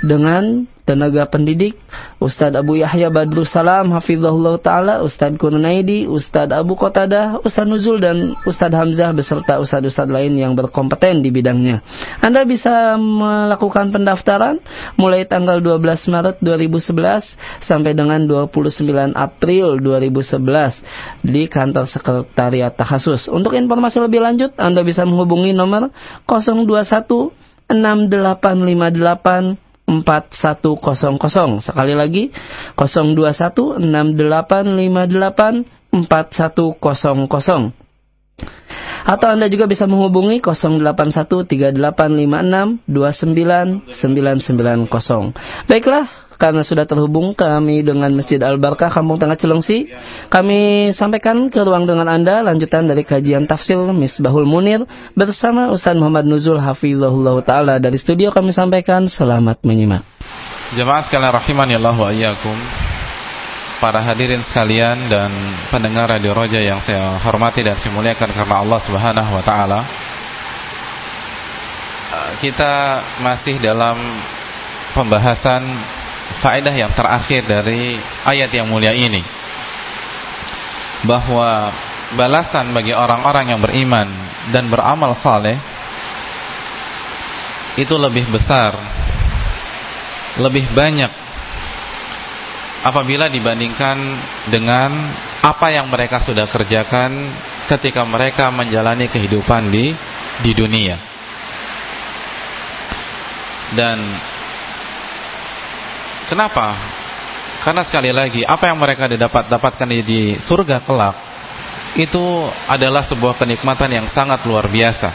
dengan tenaga pendidik Ustadz Abu Yahya Badrus Salam Hafizahullah Ta'ala Ustadz Kurnaidi Ustadz Abu Qatada Ustadz Nuzul dan Ustadz Hamzah beserta Ustadz-Ustadz lain yang berkompeten di bidangnya. Anda bisa melakukan pendaftaran mulai tanggal 12 Maret 2011 sampai dengan 29 April 2011 di kantor sekretariat Tahasus untuk informasi lebih lanjut Anda bisa menghubungi nomor 021 6858 4100. Sekali lagi 0216858410 atau Anda juga bisa menghubungi 081385629990. Baiklah, karena sudah terhubung kami dengan Masjid Al-Barkah Kampung Tengah Cilengsi. Kami sampaikan ke ruang dengan Anda lanjutan dari kajian tafsir Misbahul Munir bersama Ustaz Muhammad Nuzul Hafizahullah Ta'ala. Dari studio kami sampaikan selamat menyimak. Jemaah sekalian rahimani Allah wa iyyakum. Para hadirin sekalian dan pendengar Radio Roja yang saya hormati dan saya muliakan karena Allah Subhanahu wa taala. Kita masih dalam pembahasan faedah yang terakhir dari ayat yang mulia ini. Bahwa balasan bagi orang-orang yang beriman dan beramal saleh itu lebih besar lebih banyak apabila dibandingkan dengan apa yang mereka sudah kerjakan ketika mereka menjalani kehidupan di di dunia. Dan Kenapa? Karena sekali lagi apa yang mereka didapat dapatkan di surga kelak itu adalah sebuah kenikmatan yang sangat luar biasa.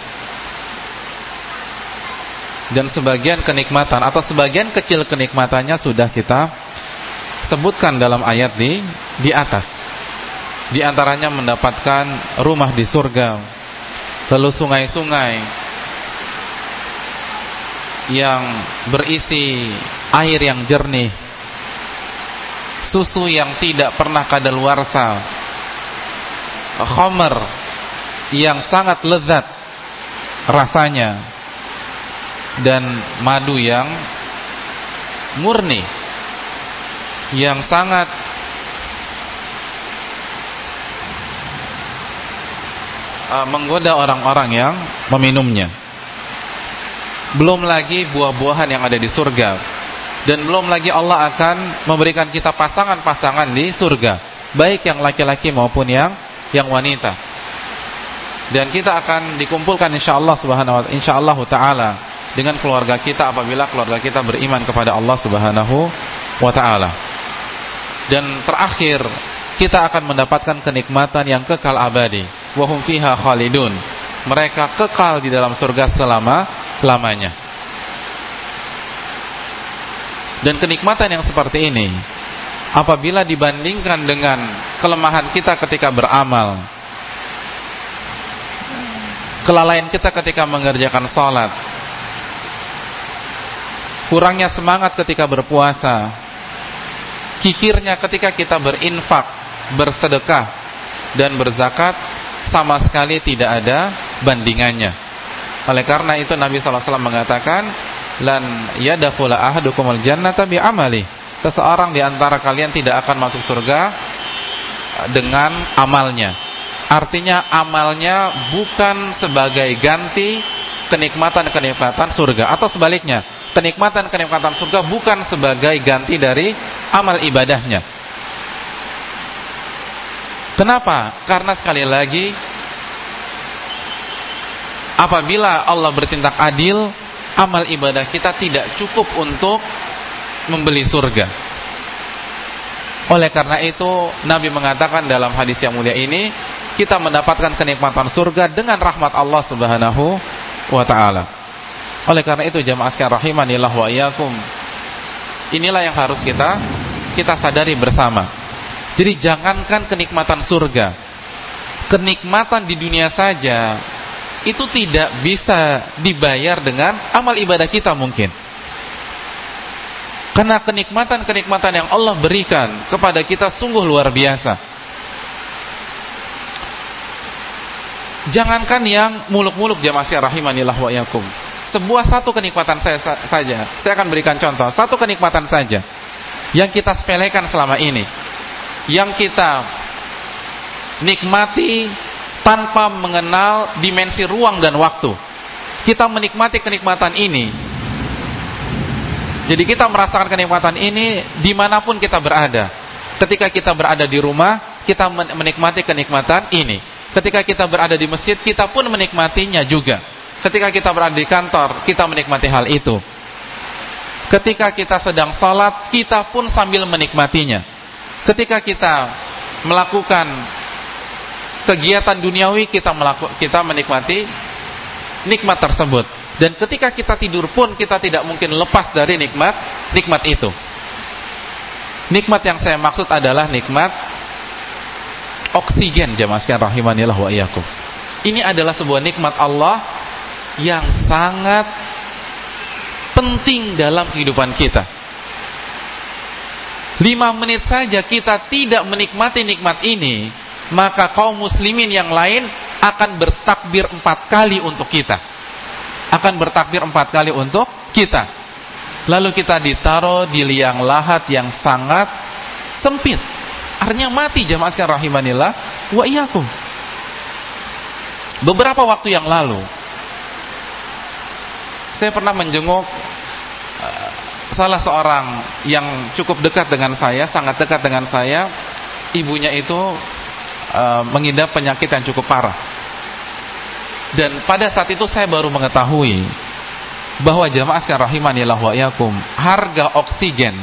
Dan sebagian kenikmatan atau sebagian kecil kenikmatannya sudah kita sebutkan dalam ayat di di atas. Di antaranya mendapatkan rumah di surga, lalu sungai-sungai yang berisi air yang jernih, susu yang tidak pernah kadaluarsa, khamar yang sangat lezat rasanya dan madu yang murni yang sangat uh, menggoda orang-orang yang meminumnya. Belum lagi buah-buahan yang ada di surga dan belum lagi Allah akan memberikan kita pasangan-pasangan di surga baik yang laki-laki maupun yang yang wanita. Dan kita akan dikumpulkan insyaallah subhanahu wa insyaallah taala dengan keluarga kita apabila keluarga kita beriman kepada Allah Subhanahu wa taala. Dan terakhir kita akan mendapatkan kenikmatan yang kekal abadi. Wahum fiha khalidun. Mereka kekal di dalam surga selama lamanya. Dan kenikmatan yang seperti ini apabila dibandingkan dengan kelemahan kita ketika beramal, kelalaian kita ketika mengerjakan salat, kurangnya semangat ketika berpuasa, kikirnya ketika kita berinfak, bersedekah dan berzakat sama sekali tidak ada bandingannya. Oleh karena itu Nabi SAW mengatakan lan yadkhula ahadukumul jannata bi amali. Seseorang di antara kalian tidak akan masuk surga dengan amalnya. Artinya amalnya bukan sebagai ganti kenikmatan-kenikmatan surga atau sebaliknya, kenikmatan-kenikmatan surga bukan sebagai ganti dari amal ibadahnya. Kenapa? Karena sekali lagi apabila Allah bertindak adil, amal ibadah kita tidak cukup untuk membeli surga. Oleh karena itu Nabi mengatakan dalam hadis yang mulia ini kita mendapatkan kenikmatan surga dengan rahmat Allah Subhanahu wa taala. Oleh karena itu jamaah sekalian rahimanillah wa iyyakum. Inilah yang harus kita kita sadari bersama. Jadi jangankan kenikmatan surga. Kenikmatan di dunia saja itu tidak bisa dibayar dengan amal ibadah kita mungkin. Karena kenikmatan-kenikmatan yang Allah berikan kepada kita sungguh luar biasa. Jangankan yang muluk-muluk jamaah rahimanillah wa yakum. Sebuah satu kenikmatan saya saja. Saya akan berikan contoh. Satu kenikmatan saja yang kita sepelekan selama ini. Yang kita nikmati tanpa mengenal dimensi ruang dan waktu. Kita menikmati kenikmatan ini. Jadi kita merasakan kenikmatan ini di mana pun kita berada. Ketika kita berada di rumah, kita menikmati kenikmatan ini. Ketika kita berada di masjid, kita pun menikmatinya juga. Ketika kita berada di kantor, kita menikmati hal itu. Ketika kita sedang sholat, kita pun sambil menikmatinya. Ketika kita melakukan kegiatan duniawi kita melaku, kita menikmati nikmat tersebut. Dan ketika kita tidur pun kita tidak mungkin lepas dari nikmat nikmat itu. Nikmat yang saya maksud adalah nikmat oksigen sekalian rahimanillah wa iyyakum. Ini adalah sebuah nikmat Allah yang sangat penting dalam kehidupan kita. Lima menit saja kita tidak menikmati nikmat ini, maka kaum muslimin yang lain akan bertakbir empat kali untuk kita. Akan bertakbir empat kali untuk kita. Lalu kita ditaruh di liang lahat yang sangat sempit. Artinya mati jamaah sekalian rahimanillah wa iyyakum. Beberapa waktu yang lalu saya pernah menjenguk uh, salah seorang yang cukup dekat dengan saya, sangat dekat dengan saya. Ibunya itu uh, mengidap penyakit yang cukup parah. Dan pada saat itu saya baru mengetahui bahwa jamaah sekalian rahimanillah wa yakum, harga oksigen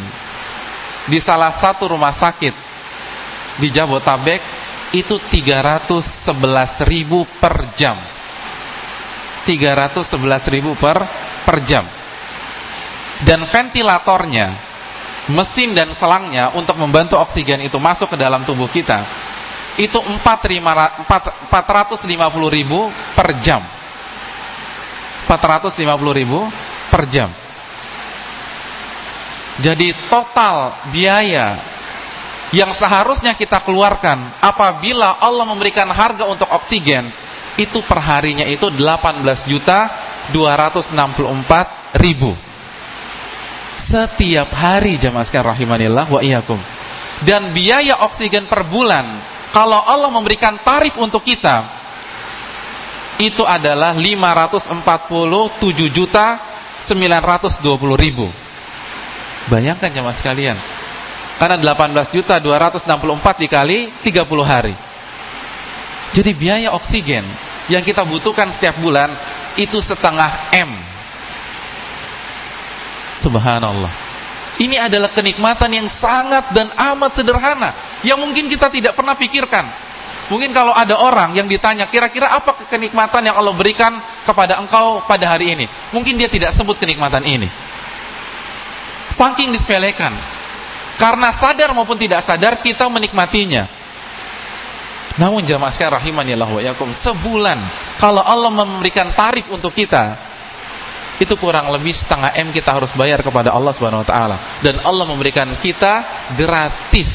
di salah satu rumah sakit di Jabotabek itu 311 ribu per jam. 311 ribu per per jam. Dan ventilatornya, mesin dan selangnya untuk membantu oksigen itu masuk ke dalam tubuh kita itu 450 ribu per jam. 450 ribu per jam. Jadi total biaya yang seharusnya kita keluarkan apabila Allah memberikan harga untuk oksigen itu perharinya itu 18 juta 264 ribu. Setiap hari jamaah sekalian rahimanillah wa iyyakum. Dan biaya oksigen per bulan kalau Allah memberikan tarif untuk kita itu adalah 547 juta 920 ribu bayangkan jemaah sekalian Karena 18 juta 264 dikali 30 hari. Jadi biaya oksigen yang kita butuhkan setiap bulan itu setengah M. Subhanallah. Ini adalah kenikmatan yang sangat dan amat sederhana yang mungkin kita tidak pernah pikirkan. Mungkin kalau ada orang yang ditanya kira-kira apa kenikmatan yang Allah berikan kepada engkau pada hari ini, mungkin dia tidak sebut kenikmatan ini. Saking disepelekan. Karena sadar maupun tidak sadar kita menikmatinya. Namun jamaah sekalian rahimani Allah wa yakum, sebulan kalau Allah memberikan tarif untuk kita, itu kurang lebih setengah M kita harus bayar kepada Allah Subhanahu wa taala dan Allah memberikan kita gratis.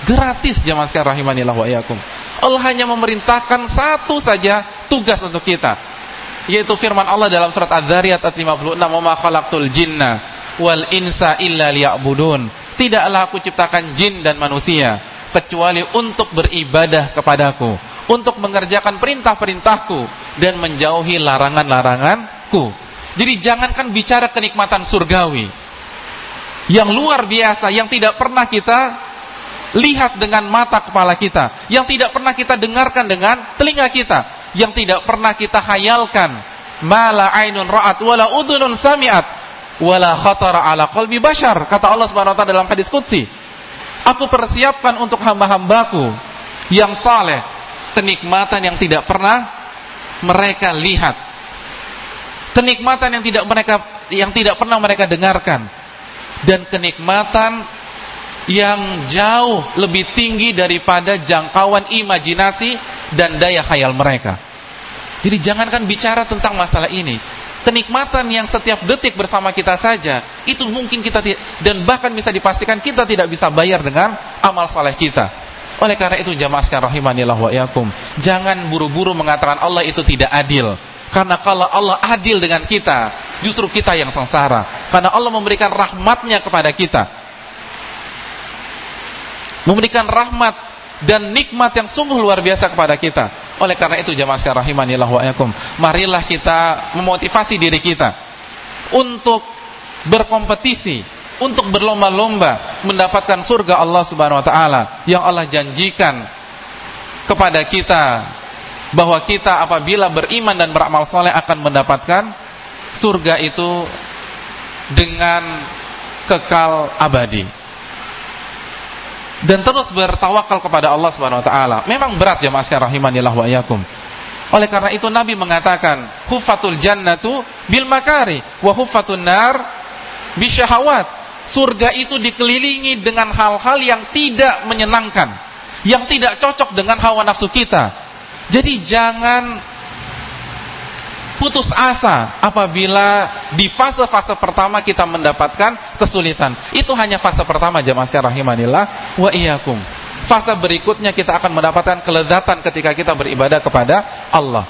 Gratis jamaah sekalian rahimani Allah wa yakum. Allah hanya memerintahkan satu saja tugas untuk kita yaitu firman Allah dalam surat Az-Zariyat ayat 56 "Wa jinna wal insa illa liya'budun." Tidaklah aku ciptakan jin dan manusia kecuali untuk beribadah kepadaku, untuk mengerjakan perintah-perintahku dan menjauhi larangan-laranganku. Jadi jangankan bicara kenikmatan surgawi. Yang luar biasa yang tidak pernah kita lihat dengan mata kepala kita, yang tidak pernah kita dengarkan dengan telinga kita, yang tidak pernah kita khayalkan. Mala ainun ra'at wala udhunun sami'at wala khatara ala qalbi bashar. Kata Allah Subhanahu wa taala dalam hadis qudsi. Aku persiapkan untuk hamba-hambaku yang saleh kenikmatan yang tidak pernah mereka lihat kenikmatan yang tidak mereka yang tidak pernah mereka dengarkan dan kenikmatan yang jauh lebih tinggi daripada jangkauan imajinasi dan daya khayal mereka. Jadi jangankan bicara tentang masalah ini, kenikmatan yang setiap detik bersama kita saja itu mungkin kita dan bahkan bisa dipastikan kita tidak bisa bayar dengan amal saleh kita. Oleh karena itu jamaah sekalian rahimanillah wa yakum, jangan buru-buru mengatakan Allah itu tidak adil. Karena kalau Allah adil dengan kita, justru kita yang sengsara. Karena Allah memberikan rahmatnya kepada kita. Memberikan rahmat dan nikmat yang sungguh luar biasa kepada kita. Oleh karena itu jamaah sekalian rahimanillah wa yakum, marilah kita memotivasi diri kita untuk berkompetisi, untuk berlomba-lomba mendapatkan surga Allah Subhanahu wa taala yang Allah janjikan kepada kita bahwa kita apabila beriman dan beramal soleh akan mendapatkan surga itu dengan kekal abadi dan terus bertawakal kepada Allah Subhanahu wa taala. Memang berat ya Mas rahimanillah wa iyyakum. Oleh karena itu Nabi mengatakan, "Hufatul jannatu bil makari wa hufatun nar bisyahawat." Surga itu dikelilingi dengan hal-hal yang tidak menyenangkan, yang tidak cocok dengan hawa nafsu kita. Jadi jangan putus asa apabila di fase-fase pertama kita mendapatkan kesulitan. Itu hanya fase pertama jemaah sekalian rahimanillah wa iyyakum. Fase berikutnya kita akan mendapatkan kelezatan ketika kita beribadah kepada Allah.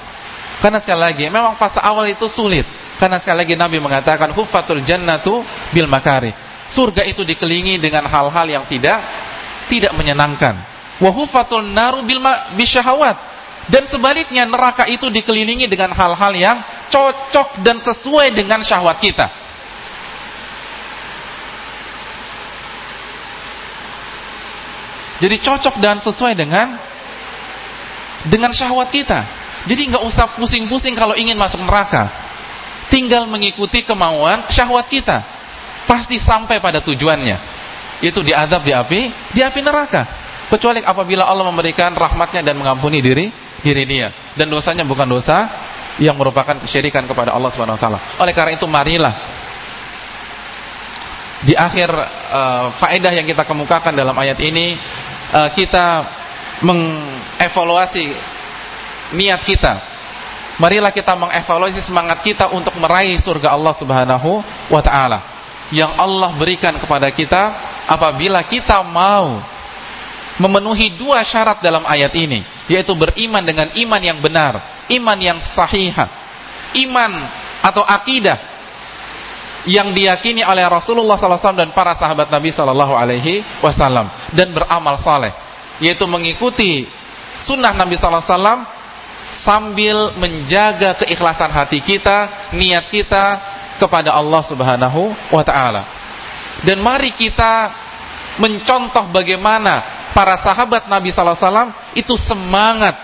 Karena sekali lagi memang fase awal itu sulit. Karena sekali lagi Nabi mengatakan hufatul jannatu bil makari. Surga itu dikelilingi dengan hal-hal yang tidak tidak menyenangkan. Wa hufatul naru bil bisyahawat dan sebaliknya neraka itu dikelilingi dengan hal-hal yang cocok dan sesuai dengan syahwat kita. Jadi cocok dan sesuai dengan dengan syahwat kita. Jadi nggak usah pusing-pusing kalau ingin masuk neraka. Tinggal mengikuti kemauan syahwat kita. Pasti sampai pada tujuannya. Itu diadab di api, di api neraka. Kecuali apabila Allah memberikan rahmatnya dan mengampuni diri diri dia dan dosanya bukan dosa yang merupakan kesyirikan kepada Allah Subhanahu wa taala. Oleh karena itu marilah di akhir uh, faedah yang kita kemukakan dalam ayat ini uh, kita mengevaluasi niat kita. Marilah kita mengevaluasi semangat kita untuk meraih surga Allah Subhanahu wa taala yang Allah berikan kepada kita apabila kita mau memenuhi dua syarat dalam ayat ini yaitu beriman dengan iman yang benar, iman yang sahih, iman atau akidah yang diyakini oleh Rasulullah SAW dan para sahabat Nabi Wasallam dan beramal saleh, yaitu mengikuti sunnah Nabi Wasallam sambil menjaga keikhlasan hati kita, niat kita kepada Allah Subhanahu Wa Taala. Dan mari kita mencontoh bagaimana para sahabat Nabi sallallahu alaihi wasallam itu semangat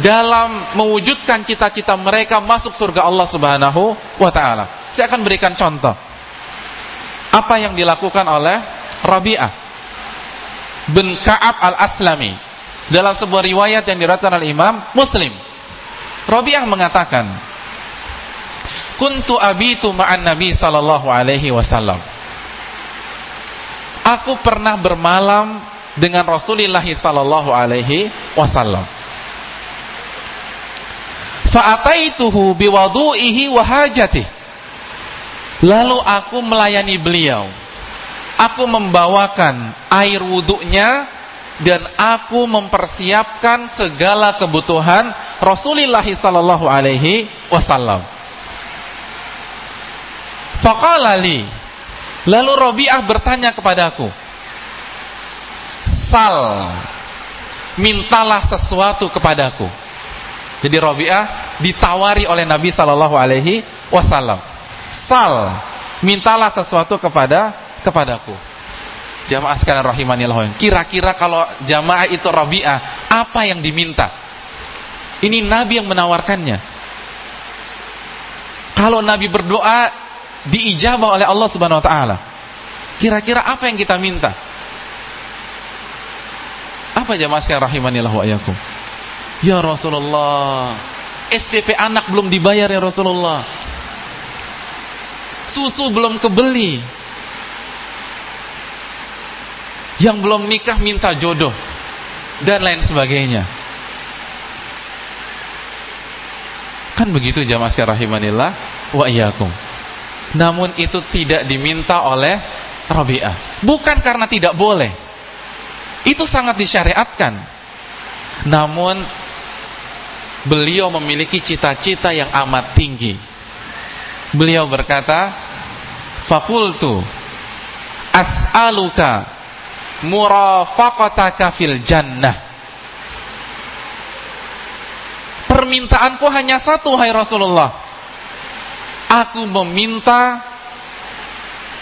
dalam mewujudkan cita-cita mereka masuk surga Allah Subhanahu wa taala. Saya akan berikan contoh. Apa yang dilakukan oleh Rabi'ah bin Ka'ab al-Aslami dalam sebuah riwayat yang diriwayatkan oleh Imam Muslim. Rabi'ah mengatakan, "Kuntu abitu ma'an Nabi sallallahu alaihi wasallam." Aku pernah bermalam dengan Rasulullah sallallahu alaihi wasallam. Fa'ataituhu biwadu'ihi wa hajatih. Lalu aku melayani beliau. Aku membawakan air wuduknya dan aku mempersiapkan segala kebutuhan Rasulullah sallallahu alaihi wasallam. Faqala li Lalu Robiah bertanya kepadaku Sal Mintalah sesuatu kepadaku jadi Rabi'ah ditawari oleh Nabi Shallallahu Alaihi Wasallam. Sal, mintalah sesuatu kepada kepadaku. Jamaah sekalian rahimanillah. Kira-kira kalau jamaah itu Rabi'ah, apa yang diminta? Ini Nabi yang menawarkannya. Kalau Nabi berdoa diijabah oleh Allah Subhanahu wa taala. Kira-kira apa yang kita minta? Apa jamaah sekalian rahimanillah wa ayakum? Ya Rasulullah SPP anak belum dibayar ya Rasulullah Susu belum kebeli Yang belum nikah minta jodoh Dan lain sebagainya Kan begitu jamaah sekalian rahimanillah Wa iyakum Namun itu tidak diminta oleh Rabi'ah Bukan karena tidak boleh Itu sangat disyariatkan Namun beliau memiliki cita-cita yang amat tinggi. Beliau berkata, "Fakultu as'aluka murafaqataka fil jannah." Permintaanku hanya satu, hai Rasulullah. Aku meminta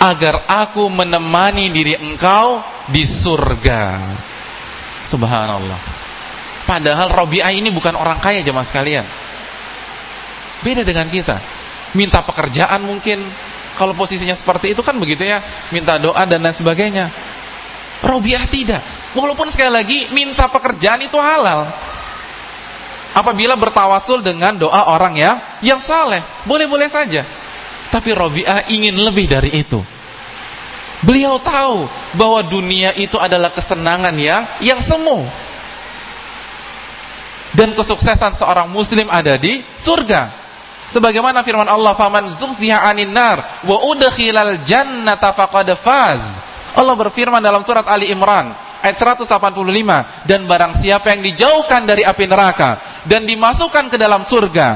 agar aku menemani diri engkau di surga. Subhanallah. Padahal Robi'ah ini bukan orang kaya jemaah sekalian. Beda dengan kita. Minta pekerjaan mungkin. Kalau posisinya seperti itu kan begitu ya. Minta doa dan lain sebagainya. Robi'ah tidak. Walaupun sekali lagi minta pekerjaan itu halal. Apabila bertawasul dengan doa orang yang yang saleh, boleh-boleh saja. Tapi Robi'ah ingin lebih dari itu. Beliau tahu bahwa dunia itu adalah kesenangan yang yang semu dan kesuksesan seorang muslim ada di surga. Sebagaimana firman Allah, "Faman zuhziha 'anil nar wa udkhilal jannata faqad faz." Allah berfirman dalam surat Ali Imran ayat 185, "Dan barang siapa yang dijauhkan dari api neraka dan dimasukkan ke dalam surga,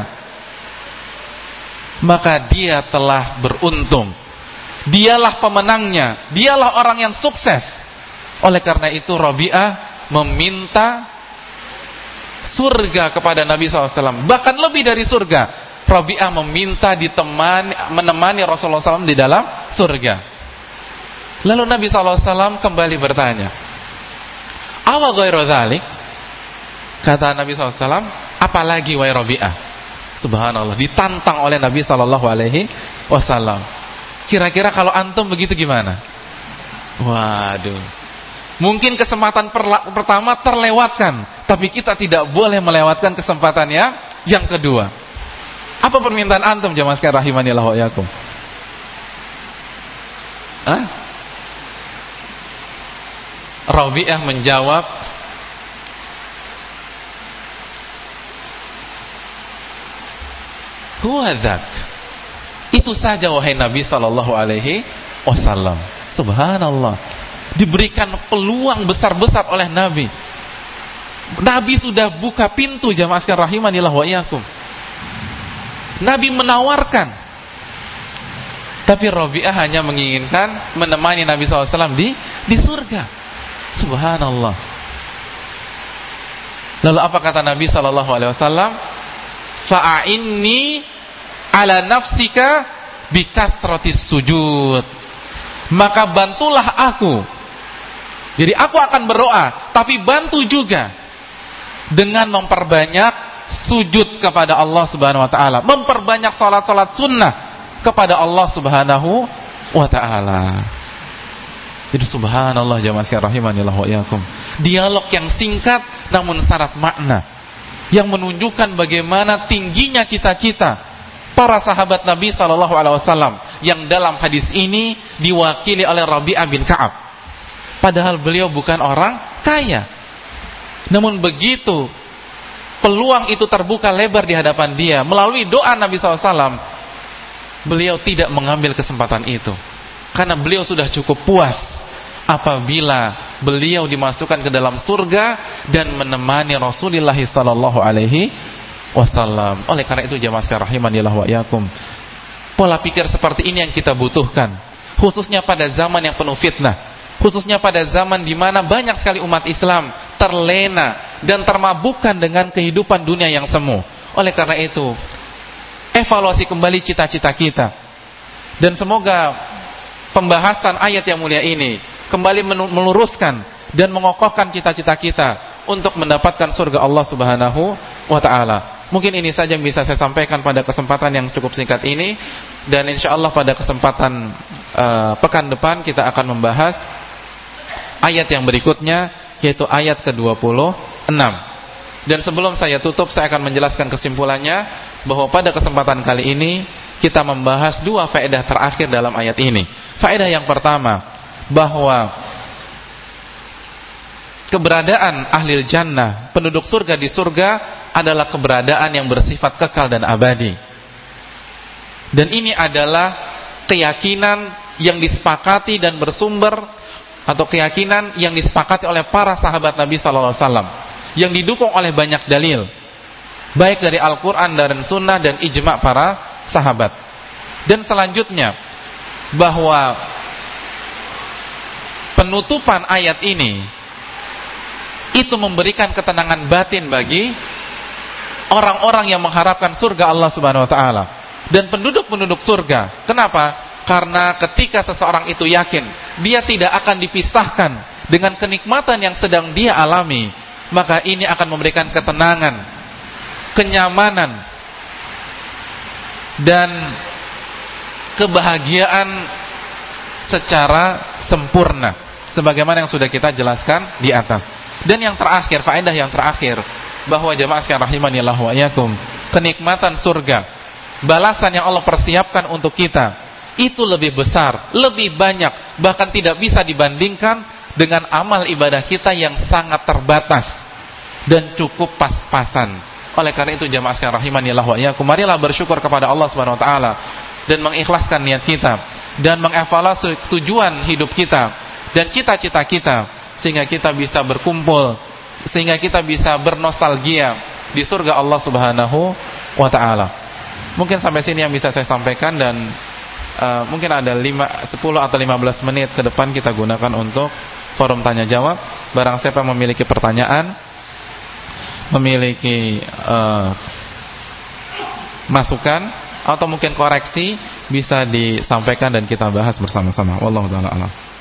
maka dia telah beruntung. Dialah pemenangnya, dialah orang yang sukses." Oleh karena itu Rabi'ah meminta surga kepada Nabi SAW. Bahkan lebih dari surga. Rabi'ah meminta ditemani, menemani Rasulullah SAW di dalam surga. Lalu Nabi SAW kembali bertanya. Awa ghairu dhalik? Kata Nabi SAW, apalagi wai Rabi'ah? Subhanallah, ditantang oleh Nabi Sallallahu Alaihi. Kira-kira kalau antum begitu gimana? Waduh, Mungkin kesempatan pertama terlewatkan, tapi kita tidak boleh melewatkan kesempatannya yang kedua. Apa permintaan antum jemaah sekalian rahimanillah wa yakum? Hah? Rabi'ah menjawab Huwa Itu saja wahai Nabi sallallahu alaihi wasallam. Subhanallah diberikan peluang besar-besar oleh Nabi. Nabi sudah buka pintu jamaah sekalian rahimanillah wa iyyakum. Nabi menawarkan. Tapi Rabi'ah hanya menginginkan menemani Nabi SAW di di surga. Subhanallah. Lalu apa kata Nabi Sallallahu Alaihi Wasallam? Fa'inni ala nafsika bikasrotis sujud maka bantulah aku. Jadi aku akan berdoa, tapi bantu juga dengan memperbanyak sujud kepada Allah Subhanahu wa taala, memperbanyak salat-salat sunnah kepada Allah Subhanahu wa taala. Jadi subhanallah jamaah sekalian rahimanillah wa iyyakum. Dialog yang singkat namun syarat makna yang menunjukkan bagaimana tingginya cita-cita para sahabat Nabi sallallahu alaihi wasallam yang dalam hadis ini diwakili oleh Rabi'ah bin Ka'ab. Padahal beliau bukan orang kaya. Namun begitu peluang itu terbuka lebar di hadapan dia melalui doa Nabi SAW, beliau tidak mengambil kesempatan itu. Karena beliau sudah cukup puas apabila beliau dimasukkan ke dalam surga dan menemani Rasulullah sallallahu alaihi wasallam. Oleh karena itu jemaah sekalian rahimanillah wa yakum. Pola pikir seperti ini yang kita butuhkan, khususnya pada zaman yang penuh fitnah, khususnya pada zaman di mana banyak sekali umat Islam terlena dan termabukkan dengan kehidupan dunia yang semu. Oleh karena itu, evaluasi kembali cita-cita kita. Dan semoga pembahasan ayat yang mulia ini kembali meluruskan dan mengokohkan cita-cita kita untuk mendapatkan surga Allah Subhanahu wa taala. Mungkin ini saja yang bisa saya sampaikan pada kesempatan yang cukup singkat ini dan insya Allah pada kesempatan uh, pekan depan kita akan membahas ayat yang berikutnya yaitu ayat ke-26. Dan sebelum saya tutup saya akan menjelaskan kesimpulannya bahwa pada kesempatan kali ini kita membahas dua faedah terakhir dalam ayat ini. Faedah yang pertama, bahwa keberadaan ahli jannah, penduduk surga di surga adalah keberadaan yang bersifat kekal dan abadi. Dan ini adalah keyakinan yang disepakati dan bersumber atau keyakinan yang disepakati oleh para sahabat Nabi sallallahu alaihi wasallam yang didukung oleh banyak dalil baik dari Al-Qur'an dan sunnah dan ijma' para sahabat. Dan selanjutnya bahwa penutupan ayat ini itu memberikan ketenangan batin bagi orang-orang yang mengharapkan surga Allah Subhanahu wa taala dan penduduk-penduduk surga. Kenapa? Karena ketika seseorang itu yakin dia tidak akan dipisahkan dengan kenikmatan yang sedang dia alami, maka ini akan memberikan ketenangan, kenyamanan dan kebahagiaan secara sempurna sebagaimana yang sudah kita jelaskan di atas. Dan yang terakhir, faedah yang terakhir bahwa jemaah sekalian rahimanillah wa iyyakum, kenikmatan surga, balasan yang Allah persiapkan untuk kita itu lebih besar, lebih banyak, bahkan tidak bisa dibandingkan dengan amal ibadah kita yang sangat terbatas dan cukup pas-pasan. Oleh karena itu jemaah sekalian rahimanillah wa iyyakum, marilah bersyukur kepada Allah Subhanahu wa taala dan mengikhlaskan niat kita dan mengevaluasi tujuan hidup kita dan cita-cita kita sehingga kita bisa berkumpul sehingga kita bisa bernostalgia di surga Allah Subhanahu wa taala. Mungkin sampai sini yang bisa saya sampaikan dan uh, mungkin ada 5 10 atau 15 menit ke depan kita gunakan untuk forum tanya jawab. Barang siapa memiliki pertanyaan, memiliki uh, masukan atau mungkin koreksi bisa disampaikan dan kita bahas bersama-sama. Wallahu taala alam.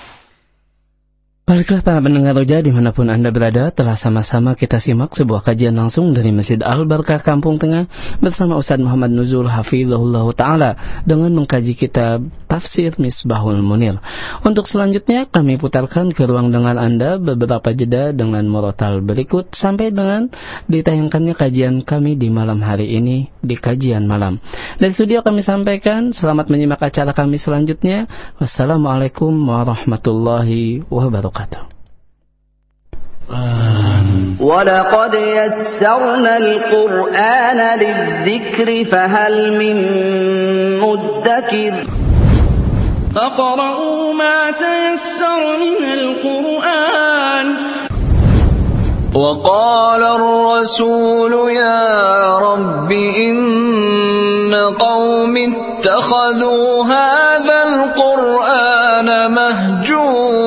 Baiklah para pendengar roja di mana pun Anda berada telah sama-sama kita simak sebuah kajian langsung dari Masjid Al-Barkah Kampung Tengah bersama Ustaz Muhammad Nuzul Hafizahullah Ta'ala dengan mengkaji kitab Tafsir Misbahul Munir. Untuk selanjutnya kami putarkan ke ruang dengar Anda beberapa jeda dengan morotal berikut sampai dengan ditayangkannya kajian kami di malam hari ini di kajian malam. Dari studio kami sampaikan selamat menyimak acara kami selanjutnya. Wassalamualaikum warahmatullahi wabarakatuh. وبركاته ولقد يسرنا القرآن للذكر فهل من مدكر؟ فقرأوا ما تيسر من القرآن. وقال الرسول يا رب إن قوم اتخذوا هذا القرآن مهجورا.